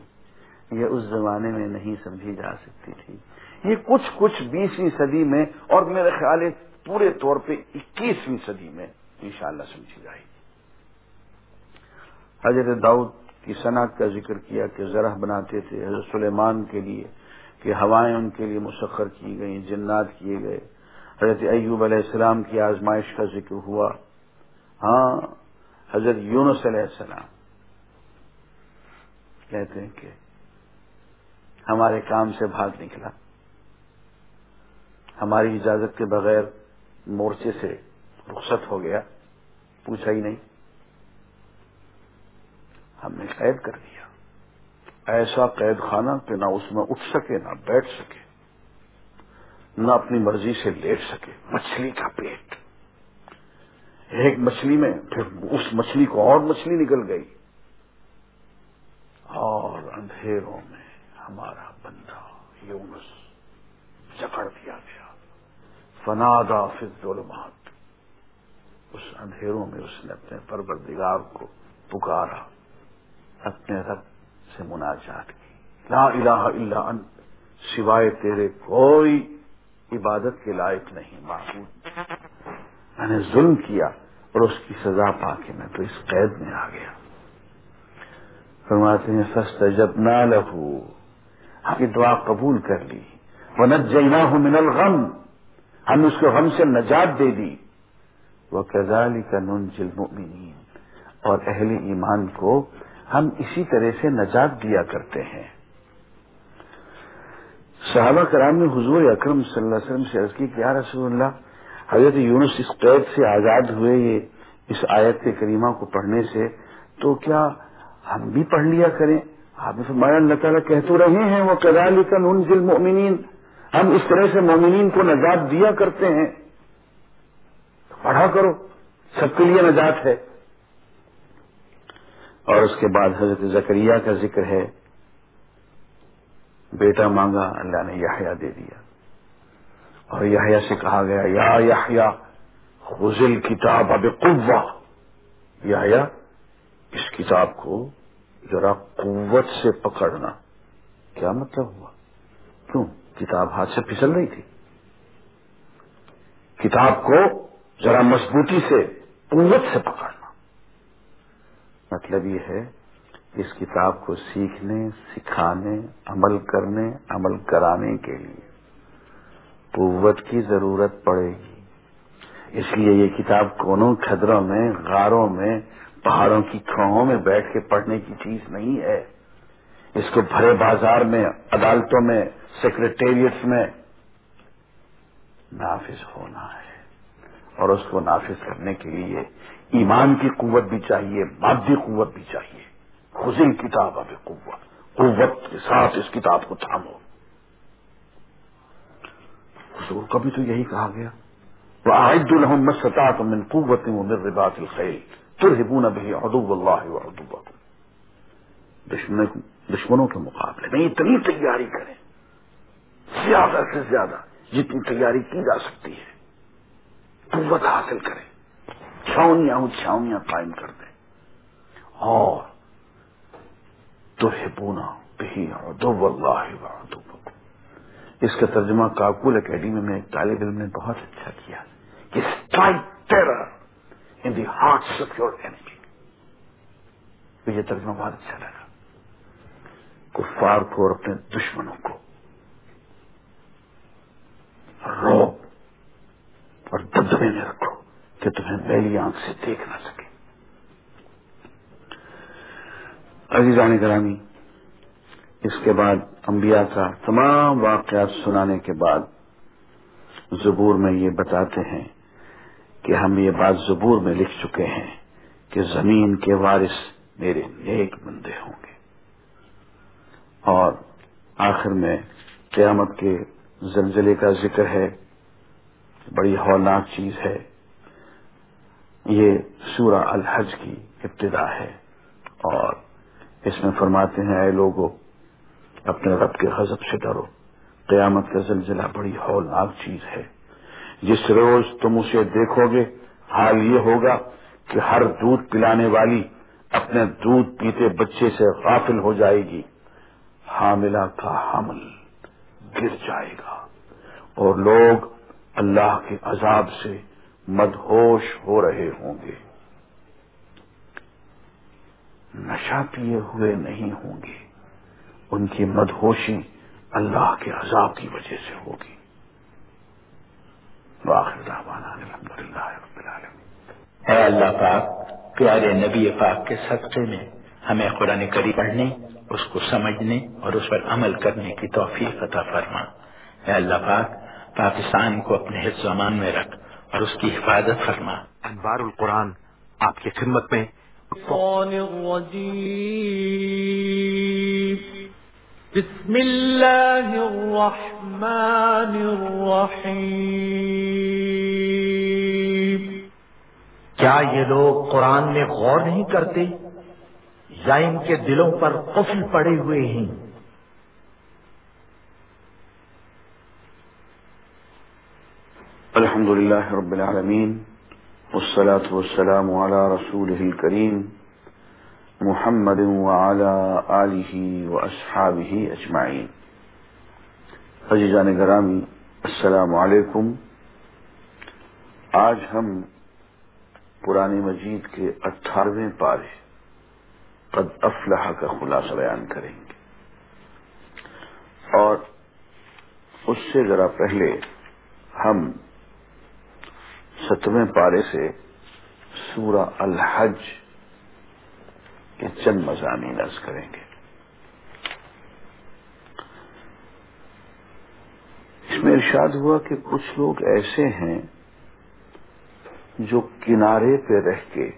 یہ اس زمانے میں نہیں سمجھی جا سکتی تھی۔ یہ کچھ کچھ بیسویں صدی میں اور میرے خیال ہے پورے طور پہ اکیسویں صدی میں انشاءاللہ سمجھی جائے گی۔ حضرت داؤد کی صنعت کا ذکر کیا کہ ذرا بناتے تھے، حضرت سلیمان کے لیے۔ کہ ہوائیں ان کے لیے مسخر کی گئیں، جنات کیے گئے۔ حضرت ایوب علیہ السلام کی آزمائش کا ذکر ہوا۔ ہاں حضرت یونس علیہ السلام۔ کہتے ہیں کہ ہمارے کام سے بھاگ نکلا۔ ہماری اجازت کے بغیر مورچے سے رخصت ہو گیا۔ پوچھا ہی نہیں۔ ہم نے قید کر دیا۔ ایسا قید خانہ کہ نہ اس میں اٹھ سکے، نہ بیٹھ سکے، نہ اپنی مرضی سے لیٹ سکے۔ مچھلی کا پیٹ۔ ایک مچھلی میں پھر اس مچھلی کو اور مچھلی نکل گئی۔ اور اندھیروں میں ہمارا بندہ یونس جکڑ دیا گیا۔ فنادا فض ظلمات اس اندھیروں میں اس نے اپنے پروردگار کو پکارا، اپنے رب سے مناجات کی۔ لا الہ الا انت، سوائے تیرے کوئی عبادت کے لائق نہیں، معبود۔ میں نے ظلم کیا اور اس کی سزا پا کے میں تو اس قید میں آ گیا۔ فرماتے ہیں سست جب نہ لہو ہم کی دعا قبول کر لی۔ وہ نہ ہوں من الغم، ہم نے اس کو غم سے نجات دے دی۔ وہ کزالی کا نون اور اہل ایمان کو ہم اسی طرح سے نجات دیا کرتے ہیں۔ صحابہ کرام نے حضور اکرم صلی اللہ علیہ وسلم سے عرض کی کیا رسول اللہ، حضرت یونس اس قید سے آزاد ہوئے یہ اس آیت کے کریمہ کو پڑھنے سے، تو کیا ہم بھی پڑھ لیا کریں؟ آپ نے فرمایا، اللہ تعالیٰ کہہ تو رہے ہیں وہ کدالی کا ذل مومنین ہم اس طرح سے مومنین کو نجات دیا کرتے ہیں۔ پڑھا کرو، سب کے لیے نجات ہے۔ اور اس کے بعد حضرت زکریہ کا ذکر ہے، بیٹا مانگا، اللہ نے یاحیا دے دیا۔ اور یاحیا سے کہا گیا، یا یاحیا خزل کتاب اب قوا یا اس کتاب کو ذرا قوت سے پکڑنا۔ کیا مطلب ہوا؟ کیوں؟ کتاب ہاتھ سے پھسل رہی تھی۔ کتاب کو ذرا مضبوطی سے، قوت سے پکڑنا مطلب یہ ہے اس کتاب کو سیکھنے، سکھانے، عمل کرنے، عمل کرانے کے لیے قوت کی ضرورت پڑے گی۔ اس لیے یہ کتاب کونوں کھدروں میں، غاروں میں، پہاڑوں کی کھوہوں میں بیٹھ کے پڑھنے کی چیز نہیں ہے۔ اس کو بھرے بازار میں، عدالتوں میں سیکرٹریٹس میں نافذ ہونا ہے۔ اور اس کو نافذ کرنے کے لیے ایمان کی قوت بھی چاہیے، مادی قوت بھی چاہیے۔ خزل کتاب اب قوت۔ قوت کے ساتھ اس کتاب کو تھامو۔ حضور کبھی تو یہی کہا گیا۔ وہ عائد الحمد سطح من قوت و من رباط الخیل ترہبون به عدو اللہ و عدوکم دشمنوں کے مقابلے میں اتنی تیاری کریں۔ زیادہ سے زیادہ جتنی تیاری کی جا سکتی ہے۔ قوت حاصل کریں۔ چھاؤنیاں ہوں، چھاؤنیاں قائم کر دیں اور تو ہے پونا بھی دو اس کا ترجمہ کاکول اکیڈمی میں ایک طالب علم نے بہت اچھا کیا۔ کہ strike terror in the heart of your enemy یہ ترجمہ بہت اچھا لگا۔ کفار کو اور اپنے دشمنوں کو۔ روب اور دبدبے میں رکھو۔ کہ تمہیں میلی آنکھ سے دیکھ نہ سکے۔ عزیزان گرامی، اس کے بعد انبیاء کا تمام واقعات سنانے کے بعد زبور میں یہ بتاتے ہیں کہ ہم یہ بات زبور میں لکھ چکے ہیں کہ زمین کے وارث میرے نیک بندے ہوں گے۔ اور آخر میں قیامت کے زلزلے کا ذکر ہے، بڑی ہولناک چیز ہے۔ یہ سورہ الحج کی ابتدا ہے اور اس میں فرماتے ہیں، اے لوگوں اپنے رب کے غضب سے ڈرو۔ قیامت کا زلزلہ بڑی ہولناک چیز ہے۔ جس روز تم اسے دیکھو گے، حال یہ ہوگا کہ ہر دودھ پلانے والی اپنے دودھ پیتے بچے سے غافل ہو جائے گی۔ حاملہ کا حمل گر جائے گا۔ اور لوگ اللہ کے عذاب سے مدہوش ہو رہے ہوں گے۔ نشہ پیے ہوئے نہیں ہوں گے۔ ان کی مدہوشی اللہ کے عذاب کی وجہ سے ہوگی۔ اے اللہ پاک، پیارے نبی پاک کے صدقے میں ہمیں قرآن کری پڑھنے، اس کو سمجھنے اور اس پر عمل کرنے کی توفیق عطا فرما۔ اے اللہ پاک، پاکستان کو اپنے حفظ امان میں رکھ۔ اور اس کی حفاظت فرما۔ انوار القرآن آپ کی خدمت میں۔ بسم الله الرحمن الرحيم کیا یہ لوگ قرآن میں غور نہیں کرتے؟ یا ان کے دلوں پر قفل پڑے ہوئے ہیں؟ الحمد لله رب العالمين والصلاة والسلام على رسوله الكريم محمد وعلى آله وأصحابه أجمعين. عزیزان گرامی، السلام علیکم. آج ہم پرانی مجید کے اٹھارہویں پارے قد افلح کا خلاصہ بیان کریں گے. اور اس سے ذرا پہلے ہم ستویں پارے سے سورہ الحج کے چند مضامین عرض کریں گے۔ اس میں ارشاد ہوا کہ کچھ لوگ ایسے ہیں جو کنارے پہ رہ کے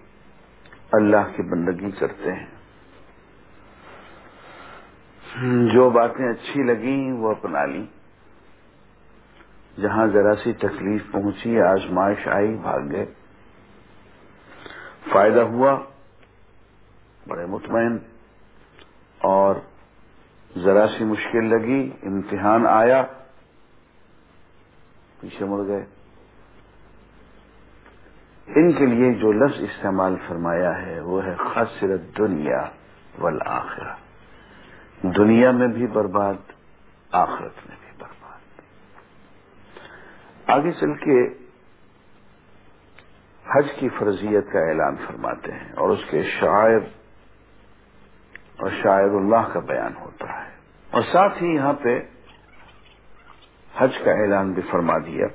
اللہ کی بندگی کرتے ہیں۔ جو باتیں اچھی لگیں وہ اپنا لی جہاں ذرا سی تکلیف پہنچی، آزمائش آئی، بھاگ گئے۔ فائدہ ہوا، بڑے مطمئن، اور ذرا سی مشکل لگی، امتحان آیا، پیچھے مڑ گئے۔ ان کے لیے جو لفظ استعمال فرمایا ہے، وہ ہے خاصرت دنیا والآخرہ۔ دنیا میں بھی برباد، آخرت میں۔ آگے چل کے حج کی فرضیت کا اعلان فرماتے ہیں اور اس کے شاعر اور شاعر اللہ کا بیان ہوتا ہے۔ اور ساتھ ہی یہاں پہ حج کا اعلان بھی فرما دیا۔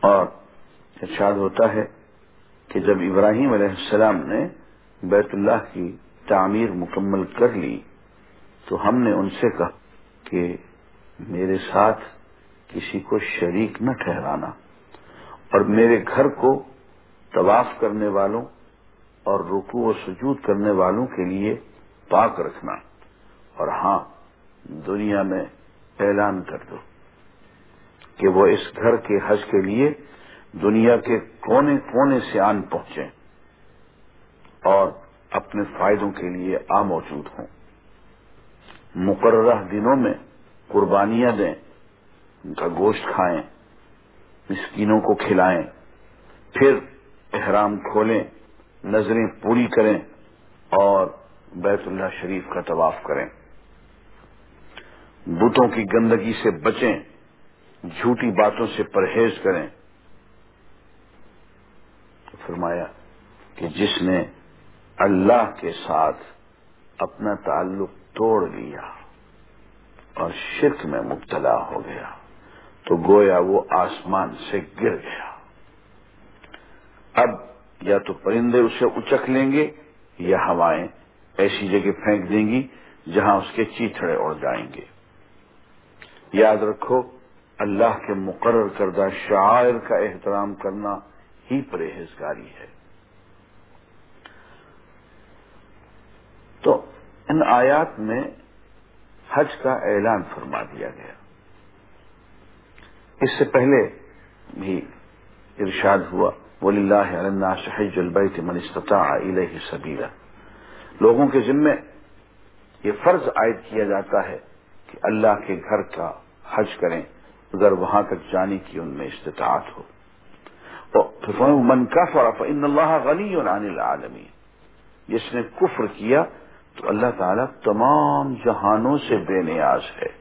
اور ارشاد ہوتا ہے کہ جب ابراہیم علیہ السلام نے بیت اللہ کی تعمیر مکمل کر لی تو ہم نے ان سے کہا کہ میرے ساتھ کسی کو شریک نہ ٹھہرانا اور میرے گھر کو طواف کرنے والوں اور رکو و سجود کرنے والوں کے لیے پاک رکھنا اور ہاں دنیا میں اعلان کر دو کہ وہ اس گھر کے حج کے لیے دنیا کے کونے کونے سے آن پہنچے اور اپنے فائدوں کے لیے آ موجود ہوں۔ مقررہ دنوں میں قربانیاں دیں۔ ان کا گوشت کھائیں، مسکینوں کو کھلائیں، پھر احرام کھولیں، نظریں پوری کریں اور بیت اللہ شریف کا طواف کریں۔ بتوں کی گندگی سے بچیں، جھوٹی باتوں سے پرہیز کریں۔ تو فرمایا کہ جس نے اللہ کے ساتھ اپنا تعلق توڑ لیا اور شرک میں مبتلا ہو گیا۔ تو گویا وہ آسمان سے گر گیا۔ اب یا تو پرندے اسے اچک لیں گے یا ہوائیں ایسی جگہ پھینک دیں گی جہاں اس کے چیتڑے اڑ جائیں گے۔ یاد رکھو، اللہ کے مقرر کردہ شاعر کا احترام کرنا ہی پرہیزگاری ہے۔ تو ان آیات میں حج کا اعلان فرما دیا گیا۔ اس سے پہلے بھی ارشاد ہوا ولی اللہ علّہ شہج البیت من استطاع الیہ سبیلا لوگوں کے ذمے یہ فرض عائد کیا جاتا ہے کہ اللہ کے گھر کا حج کریں، اگر وہاں تک جانے کی ان میں استطاعت ہو۔ من کا فرف ان اللہ غنی عن العالمین جس نے کفر کیا تو اللہ تعالیٰ تمام جہانوں سے بے نیاز ہے۔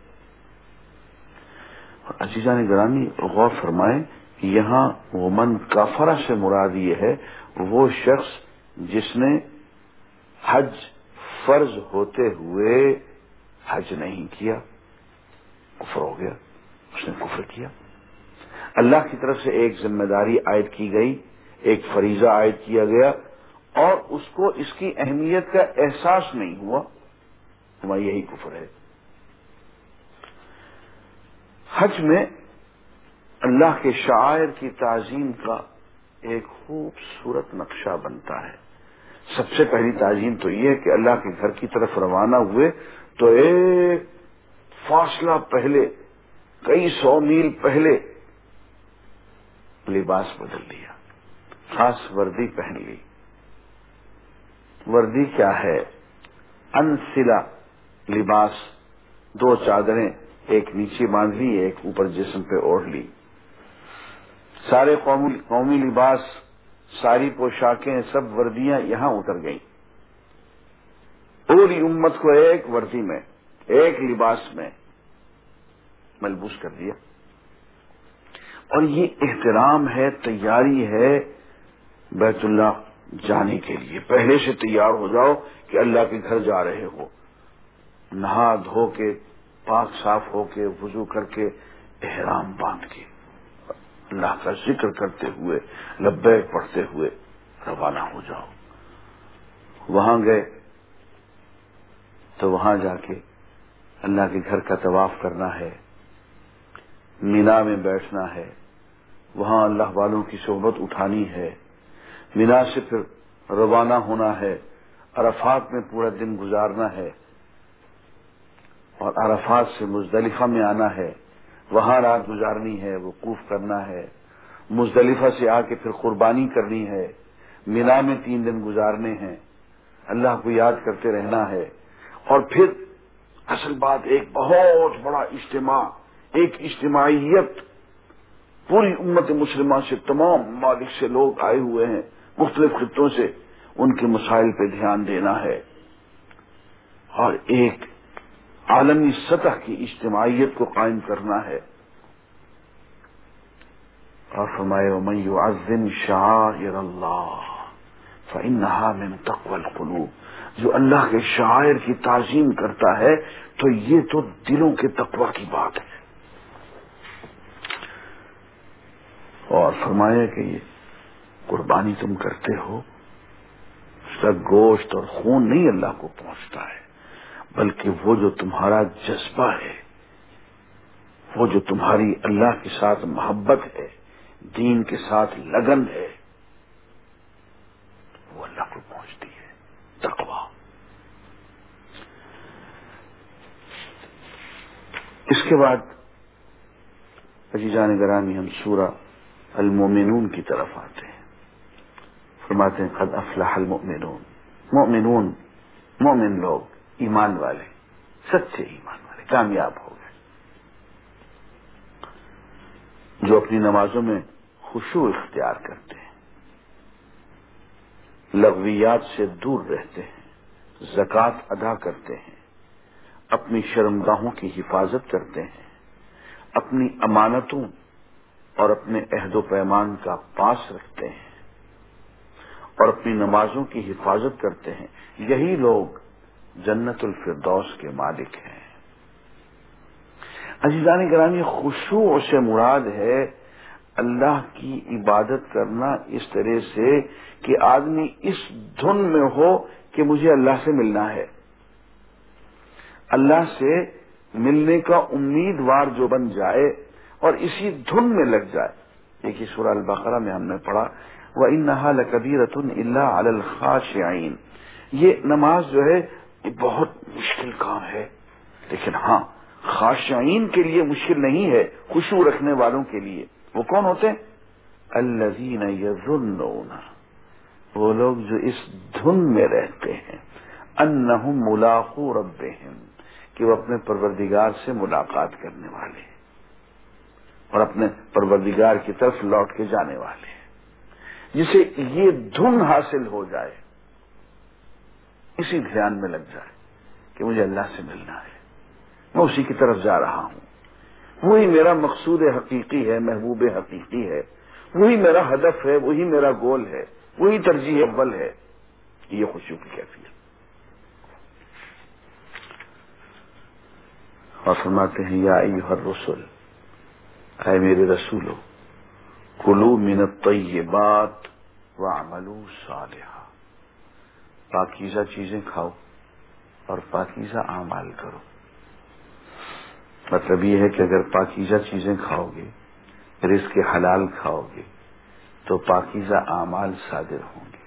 عزیزہ نے غور فرمائے کہ یہاں وہ من کافرہ سے مراد یہ ہے، وہ شخص جس نے حج فرض ہوتے ہوئے حج نہیں کیا، کفر ہو گیا، اس نے کفر کیا۔ اللہ کی طرف سے ایک ذمہ داری عائد کی گئی، ایک فریضہ عائد کیا گیا، اور اس کو اس کی اہمیت کا احساس نہیں ہوا۔ ہمارا یہی کفر ہے۔ حج میں اللہ کے شاعر کی تعظیم کا ایک خوبصورت نقشہ بنتا ہے۔ سب سے پہلی تعظیم تو یہ ہے کہ اللہ کے گھر کی طرف روانہ ہوئے تو ایک فاصلہ پہلے، کئی سو میل پہلے لباس بدل لیا خاص وردی پہن لی۔ وردی کیا ہے؟ انسلا لباس، دو چادریں ایک نیچے باندھ لی ایک اوپر جسم پہ اوڑھ لی۔ سارے قومی لباس، ساری پوشاکیں، سب وردیاں یہاں اتر گئیں۔ پوری امت کو ایک وردی میں، ایک لباس میں ملبوس کر دیا۔ اور یہ احترام ہے، تیاری ہے بیت اللہ جانے کے لیے۔ پہلے سے تیار ہو جاؤ کہ اللہ کے گھر جا رہے ہو۔ نہا دھو کے پاک صاف ہو کے وضو کر کے احرام باندھ کے اللہ کا ذکر کرتے ہوئے، لبیک پڑھتے ہوئے روانہ ہو جاؤ۔ وہاں گئے تو وہاں جا کے اللہ کے گھر کا طواف کرنا ہے، مینا میں بیٹھنا ہے، وہاں اللہ والوں کی صحبت اٹھانی ہے۔ مینا سے پھر روانہ ہونا ہے، عرفات میں پورا دن گزارنا ہے۔ اور عرفات سے مزدلفہ میں آنا ہے، وہاں رات گزارنی ہے، وقوف کرنا ہے۔ مزدلفہ سے آ کے پھر قربانی کرنی ہے۔ مینا میں تین دن گزارنے ہیں۔ اللہ کو یاد کرتے رہنا ہے۔ اور پھر اصل بات ایک بہت بڑا اجتماع، ایک اجتماعیت۔ پوری امت مسلمہ سے تمام ممالک سے لوگ آئے ہوئے ہیں، مختلف خطوں سے ان کے مسائل پہ دھیان دینا ہے۔ اور ایک عالمی سطح کی اجتماعیت کو قائم کرنا ہے۔ اور فرمائے من يعظم شعائر اللہ، فإنها من تقوى القلوب۔ جو اللہ کے شاعر کی تعظیم کرتا ہے، تو یہ تو دلوں کے تقوی کی بات ہے۔ اور فرمایا کہ یہ قربانی تم کرتے ہو، اس کا گوشت اور خون نہیں اللہ کو پہنچتا ہے۔ بلکہ وہ جو تمہارا جذبہ ہے، وہ جو تمہاری اللہ کے ساتھ محبت ہے، دین کے ساتھ لگن ہے، وہ اللہ کو پہنچتی ہے۔ تقوا اس کے بعد عزیزان گرامی، ہم سورہ المومنون کی طرف آتے ہیں۔ فرماتے ہیں، قد افلح المؤمنون۔ مومنون مومن لوگ۔ ایمان والے، سچے ایمان والے، کامیاب ہو گئے۔ جو اپنی نمازوں میں خوشو اختیار کرتے ہیں، لغویات سے دور رہتے ہیں، زکوٰۃ ادا کرتے ہیں، اپنی شرمگاہوں کی حفاظت کرتے ہیں، اپنی امانتوں اور اپنے عہد و پیمان کا پاس رکھتے ہیں اور اپنی نمازوں کی حفاظت کرتے ہیں۔ یہی لوگ جنت الفردوس کے مالک ہیں۔ عزیزان گرامی خوشبو سے مراد ہے اللہ کی عبادت کرنا اس طرح سے کہ آدمی اس دھن میں ہو کہ مجھے اللہ سے ملنا ہے۔ اللہ سے ملنے کا امیدوار جو بن جائے اور اسی دھن میں لگ جائے۔ ایک ہی سورہ البقرہ میں ہم نے پڑھا وہ ان نہا لکبی رتن اللہ الخاش یہ نماز جو ہے یہ بہت مشکل کام ہے۔ لیکن ہاں خاشعین کے لیے مشکل نہیں ہے خوشبو رکھنے والوں کے لیے۔ وہ کون ہوتے ہیں؟ الزین یظنون۔ وہ لوگ جو اس دھن میں رہتے ہیں۔ انہم ملاقو ربہم۔ کہ وہ اپنے پروردگار سے ملاقات کرنے والے ہیں۔ اور اپنے پروردگار کی طرف لوٹ کے جانے والے ہیں۔ جسے یہ دھن حاصل ہو جائے۔ اسی دھیان میں لگ جائے کہ مجھے اللہ سے ملنا ہے۔ میں اسی کی طرف جا رہا ہوں۔ وہی میرا مقصود حقیقی ہے، محبوب حقیقی ہے۔ وہی میرا ہدف ہے، وہی میرا گول ہے۔ وہی ترجیح اول ہے۔ یہ خوشی کی کیفیت۔ اور فرماتے ہیں، یا ہر رسول اے میرے رسولو، کلو منت طیبات و عملو صالحہ پاکیزہ چیزیں کھاؤ اور پاکیزہ اعمال کرو۔ مطلب یہ ہے کہ اگر پاکیزہ چیزیں کھاؤ گے، رزق کے حلال کھاؤ گے، تو پاکیزہ اعمال صادر ہوں گے۔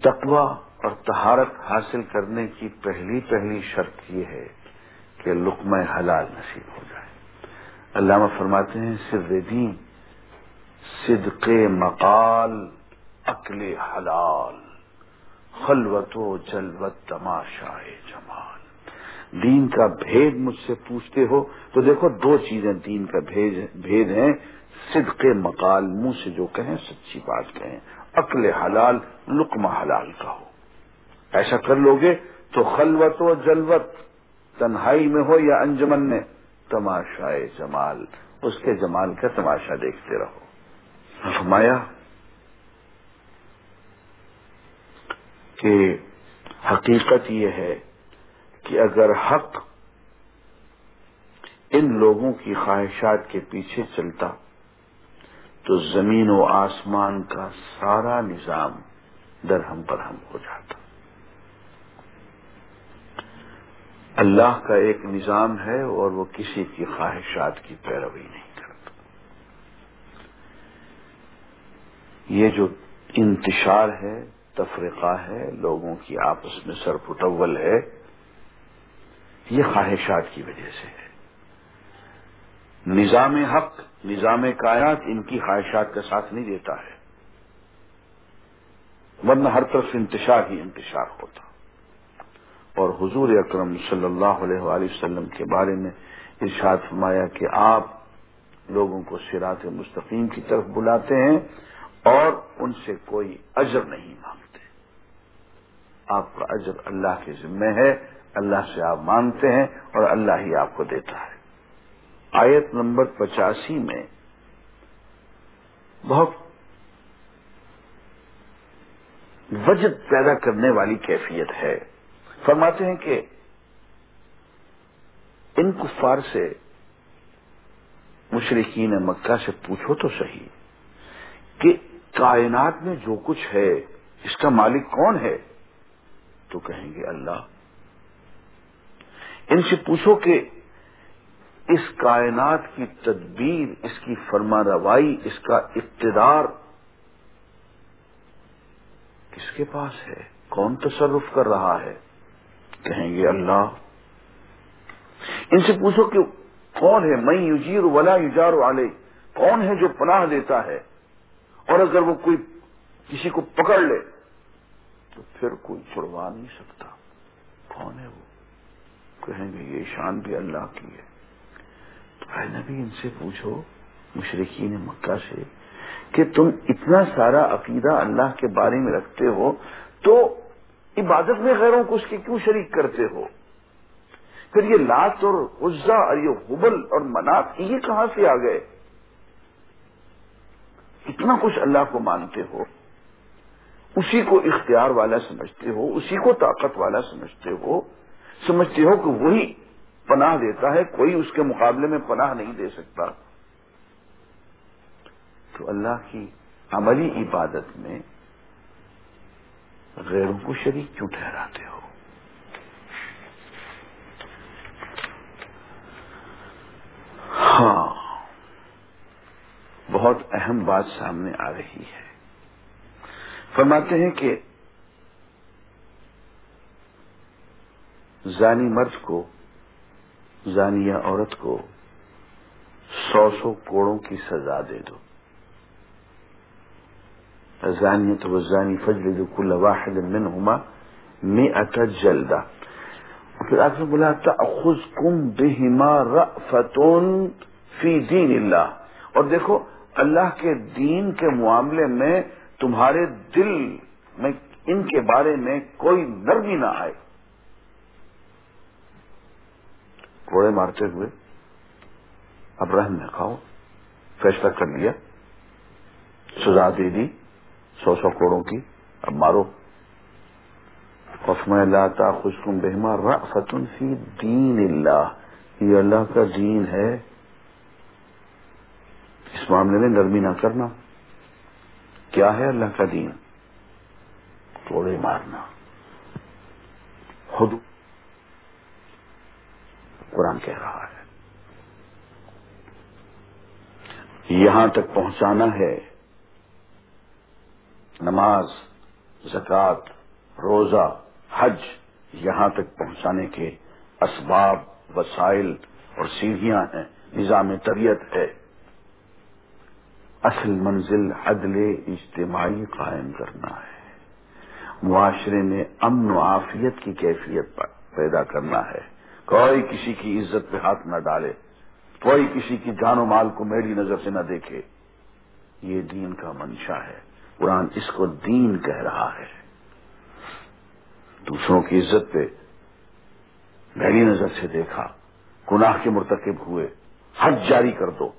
تقوا اور تہارت حاصل کرنے کی پہلی پہلی شرط یہ ہے کہ لقمہ حلال نصیب ہو جائے۔ علامہ فرماتے ہیں، سر دین صدق مقال، عقل حلال۔ خلوت و جلوت تماشا جمال۔ دین کا بھید مجھ سے پوچھتے ہو تو دیکھو دو چیزیں دین کا بھید ہیں۔ صدق مقال منہ سے جو کہیں سچی بات کہیں۔ عقل حلال، لقمہ حلال کا ہو ایسا کر لو گے تو خلوت و جلوت تنہائی میں ہو یا انجمن میں۔ تماشا جمال، اس کے جمال کا تماشا دیکھتے رہو۔ فرمایا کہ حقیقت یہ ہے کہ اگر حق ان لوگوں کی خواہشات کے پیچھے چلتا تو زمین و آسمان کا سارا نظام درہم برہم ہو جاتا۔ اللہ کا ایک نظام ہے اور وہ کسی کی خواہشات کی پیروی نہیں کرتا۔ یہ جو انتشار ہے تفریقہ ہے، لوگوں کی آپس میں سر پٹول ہے۔ یہ خواہشات کی وجہ سے ہے۔ نظام حق، نظام کائنات ان کی خواہشات کا ساتھ نہیں دیتا ہے۔ ورنہ ہر طرف انتشار ہی انتشار ہوتا۔ اور حضور اکرم صلی اللہ علیہ وآلہ وسلم کے بارے میں ارشاد فرمایا کہ آپ لوگوں کو سرات مستقیم کی طرف بلاتے ہیں اور ان سے کوئی اجر نہیں مانگتے۔ آپ کا اجر اللہ کے ذمے ہے، اللہ سے آپ مانگتے ہیں اور اللہ ہی آپ کو دیتا ہے۔ آیت نمبر پچاسی میں بہت وجد پیدا کرنے والی کیفیت ہے۔ فرماتے ہیں کہ ان کفار سے مشرقین مکہ سے پوچھو تو صحیح کہ کائنات میں جو کچھ ہے، اس کا مالک کون ہے؟ تو کہیں گے اللہ۔ ان سے پوچھو کہ اس کائنات کی تدبیر، اس کی فرما روائی اس کا اقتدار کس کے پاس ہے؟ کون تصرف کر رہا ہے؟ کہیں گے اللہ۔ ان سے پوچھو کہ کون ہے؟ میں یوجیر ولا یوجار والے کون ہے جو پناہ دیتا ہے؟ اور اگر وہ کوئی کسی کو پکڑ لے تو پھر کوئی چھڑوا نہیں سکتا۔ کون ہے وہ؟ کہیں گے یہ شان بھی اللہ کی ہے۔ تو اے نبی، ان سے پوچھو مشرقین مکہ سے، کہ تم اتنا سارا عقیدہ اللہ کے بارے میں رکھتے ہو تو عبادت میں غیروں کو اس کے کیوں شریک کرتے ہو؟ پھر یہ لات اور عزا اور یہ حبل اور منات یہ کہاں سے آ گئے؟ اتنا کچھ اللہ کو مانتے ہو۔ اسی کو اختیار والا سمجھتے ہو، اسی کو طاقت والا سمجھتے ہو سمجھتے ہو کہ وہی پناہ دیتا ہے، کوئی اس کے مقابلے میں پناہ نہیں دے سکتا۔ تو اللہ کی عملی عبادت میں غیروں کو شریک کیوں ٹھہراتے ہو؟ ہاں بہت اہم بات سامنے آ رہی ہے۔ فرماتے ہیں کہ زانی مرد کو، زانیہ عورت کو سو سو کوڑوں کی سزا دے دو۔ زانیت و زانی فجل جو کل واحد من ہوما میں اٹا جلدا پھر آپ نے بولا تھا خز کم بہما رفتون فی دین اللہ۔ اور دیکھو، اللہ کے دین کے معاملے میں تمہارے دل میں ان کے بارے میں کوئی نرمی نہ آئے۔ کوڑے مارتے ہوئے اب رحم میں کھاؤ فیصلہ کر لیا۔ سزا دے دی سو سو کوڑوں کی، اب مارو۔ قسم اللہ تا خوشکم بہما رفتن فی دین اللہ۔ یہ اللہ کا دین ہے۔ اس معاملے میں نرمی نہ کرنا۔ کیا ہے اللہ کا دین؟ توڑے مارنا۔ خود قرآن کہہ رہا ہے۔ یہاں تک پہنچانا ہے۔ نماز، زکوٰۃ، روزہ، حج یہاں تک پہنچانے کے اسباب، وسائل اور سیڑھیاں ہیں۔ نظام طبیعت ہے۔ اصل منزل عدل اجتماعی قائم کرنا ہے۔ معاشرے میں امن و عافیت کی کیفیت پیدا کرنا ہے۔ کوئی کسی کی عزت پہ ہاتھ نہ ڈالے۔ کوئی کسی کی جان و مال کو میری نظر سے نہ دیکھے۔ یہ دین کا منشا ہے۔ قرآن اس کو دین کہہ رہا ہے۔ دوسروں کی عزت پہ میری نظر سے دیکھا۔ گناہ کے مرتکب ہوئے۔ حج جاری کر دو۔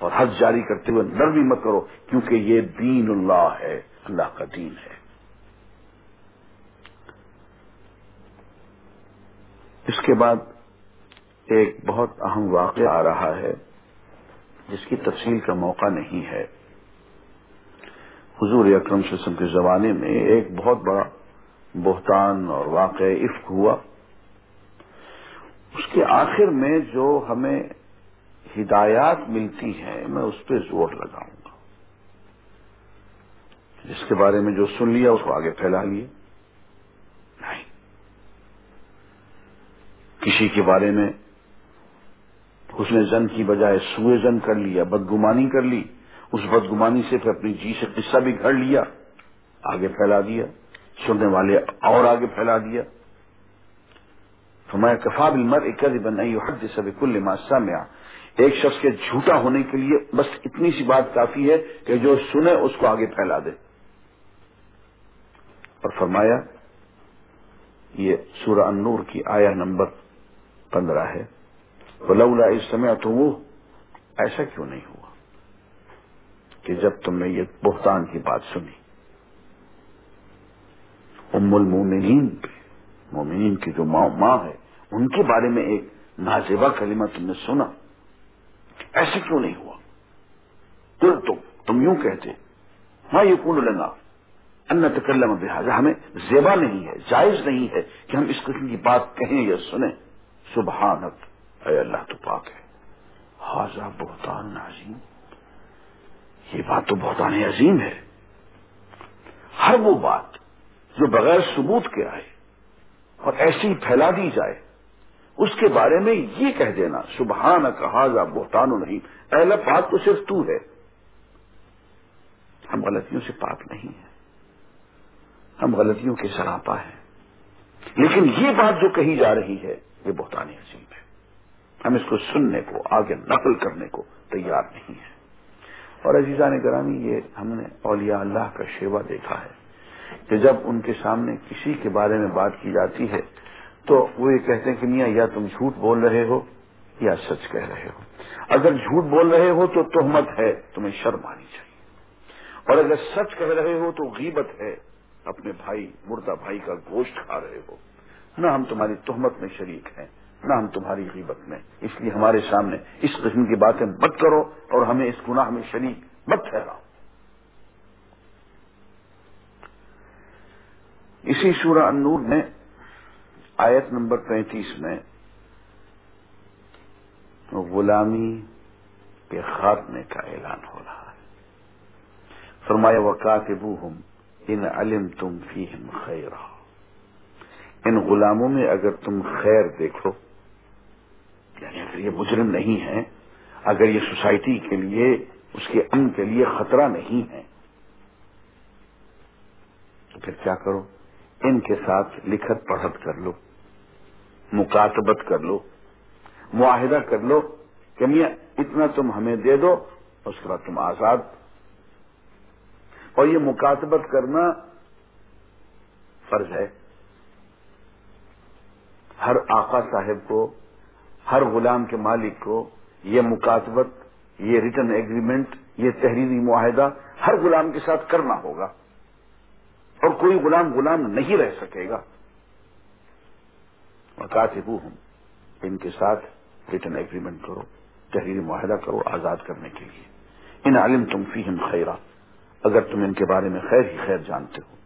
اور حج جاری کرتے ہوئے نرمی مت کرو، کیونکہ یہ دین اللہ ہے، اللہ کا دین ہے۔ اس کے بعد ایک بہت اہم واقعہ آ رہا ہے، جس کی تفصیل کا موقع نہیں ہے۔ حضور اکرم وسلم کے زمانے میں ایک بہت بڑا بہتان اور واقع عفق ہوا۔ اس کے آخر میں جو ہمیں ہدایات ملتی ہیں، میں اس پہ زور لگاؤں گا۔ جس کے بارے میں جو سن لیا، اس کو آگے پھیلا لیے۔ نہیں۔ کسی کے بارے میں اس نے زن کی بجائے سوئے زن کر لیا، بدگمانی کر لی، اس بدگمانی سے پھر اپنی جی سے قصہ بھی گھڑ لیا، آگے پھیلا دیا، سننے والے اور آگے پھیلا دیا۔ تو میں کفاب المر ایک بنائی حد سب کل ماسا میں ایک شخص کے جھوٹا ہونے کے لیے بس اتنی سی بات کافی ہے کہ جو سنے اس کو آگے پھیلا دے۔ اور فرمایا، یہ سورہ النور کی آیا نمبر پندرہ ہے۔ لولا اس سمے تو وہ ایسا کیوں نہیں ہوا کہ جب تم نے یہ بہتان کی بات سنی؟ ام المومنین پہ، مومنین کی جو ماں ہے، ان کے بارے میں ایک نازیبا کلمہ تم نے سنا۔ ایسے کیوں نہیں ہوا؟ دل تم تم یوں کہتے ہاں یہ کون لگا ان تکلم بحاظ ہمیں زیبا نہیں ہے، جائز نہیں ہے کہ ہم اس قسم کی بات کہیں یا سنیں۔ سبحانت اے اللہ تو پاک ہے۔ حاضہ بہتان عظیم۔ یہ بات تو بہتان عظیم ہے۔ ہر وہ بات جو بغیر ثبوت کے آئے اور ایسی پھیلا دی جائے اس کے بارے میں یہ کہہ دینا سبحان کہا بہتان نہیں اہل پاک تو صرف تو ہے۔ ہم غلطیوں سے پاک نہیں ہیں۔ ہم غلطیوں کے سراپا ہیں۔ لیکن یہ بات جو کہی جا رہی ہے، یہ بہتانی عظیم ہے۔ ہم اس کو سننے کو، آگے نقل کرنے کو تیار نہیں ہیں۔ اور عزیزان گرامی، یہ ہم نے اولیاء اللہ کا شیوا دیکھا ہے کہ جب ان کے سامنے کسی کے بارے میں بات کی جاتی ہے تو وہ یہ کہتے ہیں کہ میاں، یا تم جھوٹ بول رہے ہو یا سچ کہہ رہے ہو۔ اگر جھوٹ بول رہے ہو تو تہمت ہے، تمہیں شرم آنی چاہیے۔ اور اگر سچ کہہ رہے ہو تو غیبت ہے، اپنے بھائی، مردہ بھائی کا گوشت کھا رہے ہو۔ نہ ہم تمہاری تہمت میں شریک ہیں، نہ ہم تمہاری غیبت میں۔ اس لیے ہمارے سامنے اس قسم کی باتیں مت کرو اور ہمیں اس گناہ میں شریک مت ٹھہراؤ۔ اسی سورہ النور میں آیت نمبر پینتیس میں غلامی کے خاتمے کا اعلان ہو رہا ہے۔ فرمایا وکاتبو ہم ان علم تم فی خیر ان غلاموں میں اگر تم خیر دیکھو یعنی اگر یہ مجرم نہیں ہے اگر یہ سوسائٹی کے لیے، اس کے امن کے لیے خطرہ نہیں ہے، تو پھر کیا کرو؟ ان کے ساتھ لکھت پڑھت کر لو۔ مکاتبت کر لو، معاہدہ کر لو کہ میاں اتنا تم ہمیں دے دو، اس کے بعد تم آزاد۔ اور یہ مکاتبت کرنا فرض ہے۔ ہر آقا صاحب کو، ہر غلام کے مالک کو یہ مکاتبت، یہ ریٹرن ایگریمنٹ یہ تحریری معاہدہ ہر غلام کے ساتھ کرنا ہوگا۔ اور کوئی غلام غلام نہیں رہ سکے گا۔ مکاتبو ہوں ان کے ساتھ ریٹرن ایگریمنٹ کرو تحریری معاہدہ کرو آزاد کرنے کے لیے۔ ان عالم تم فی ہم خیرہ اگر تم ان کے بارے میں خیر ہی خیر جانتے ہو۔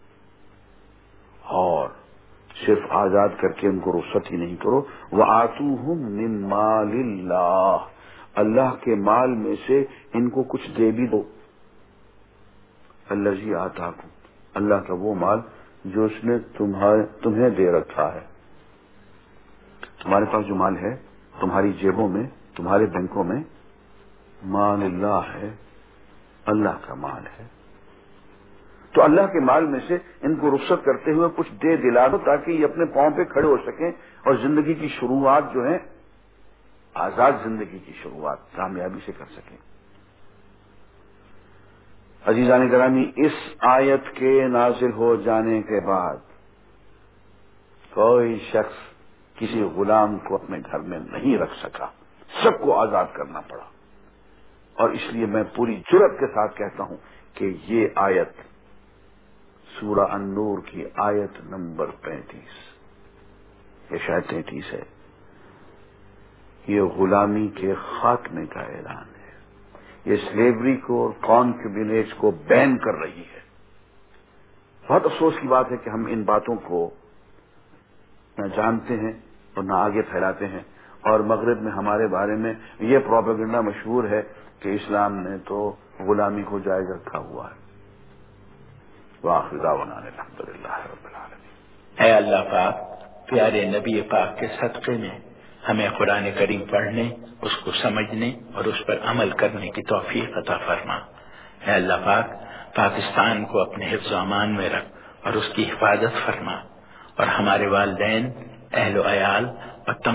اور صرف آزاد کر کے ان کو رخصت ہی نہیں کرو۔ وہ آتو ہوں مال اللہ اللہ کے مال میں سے ان کو کچھ دے بھی دو۔ اللہ جی آتا اللہ کا وہ مال جو اس نے تمہیں دے رکھا ہے۔ تمہارے پاس جو مال ہے، تمہاری جیبوں میں، تمہارے بینکوں میں، مال اللہ ہے، اللہ کا مال ہے۔ تو اللہ کے مال میں سے ان کو رخصت کرتے ہوئے کچھ دے دلا دو تاکہ یہ اپنے پاؤں پہ کھڑے ہو سکیں اور زندگی کی شروعات جو ہے آزاد زندگی کی شروعات کامیابی سے کر سکیں۔ عزیزان گرامی، اس آیت کے نازل ہو جانے کے بعد کوئی شخص کسی غلام کو اپنے گھر میں نہیں رکھ سکا۔ سب کو آزاد کرنا پڑا۔ اور اس لیے میں پوری جرت کے ساتھ کہتا ہوں کہ یہ آیت سورہ النور کی آیت نمبر پینتیس۔ یہ شاید تینتیس ہے۔ یہ غلامی کے خاتمے کا اعلان ہے۔ یہ سلیوری کو اور کانکبینیج کو بین کر رہی ہے۔ بہت افسوس کی بات ہے کہ ہم ان باتوں کو نہ جانتے ہیں۔ اور نہ آگے پھیلاتے ہیں۔ اور مغرب میں ہمارے بارے میں یہ پروپیگنڈا مشہور ہے کہ اسلام نے تو غلامی کو جائز رکھا ہوا ہے۔ الحمد للہ رب العالمین۔ اے اللہ پاک، پیارے نبی پاک کے صدقے میں ہمیں قرآن کریم پڑھنے، اس کو سمجھنے اور اس پر عمل کرنے کی توفیق عطا فرما۔ اے اللہ پاک، پاکستان کو اپنے حفظ و امان میں رکھ اور اس کی حفاظت فرما۔ اور ہمارے والدین اہل و عیال اور تمام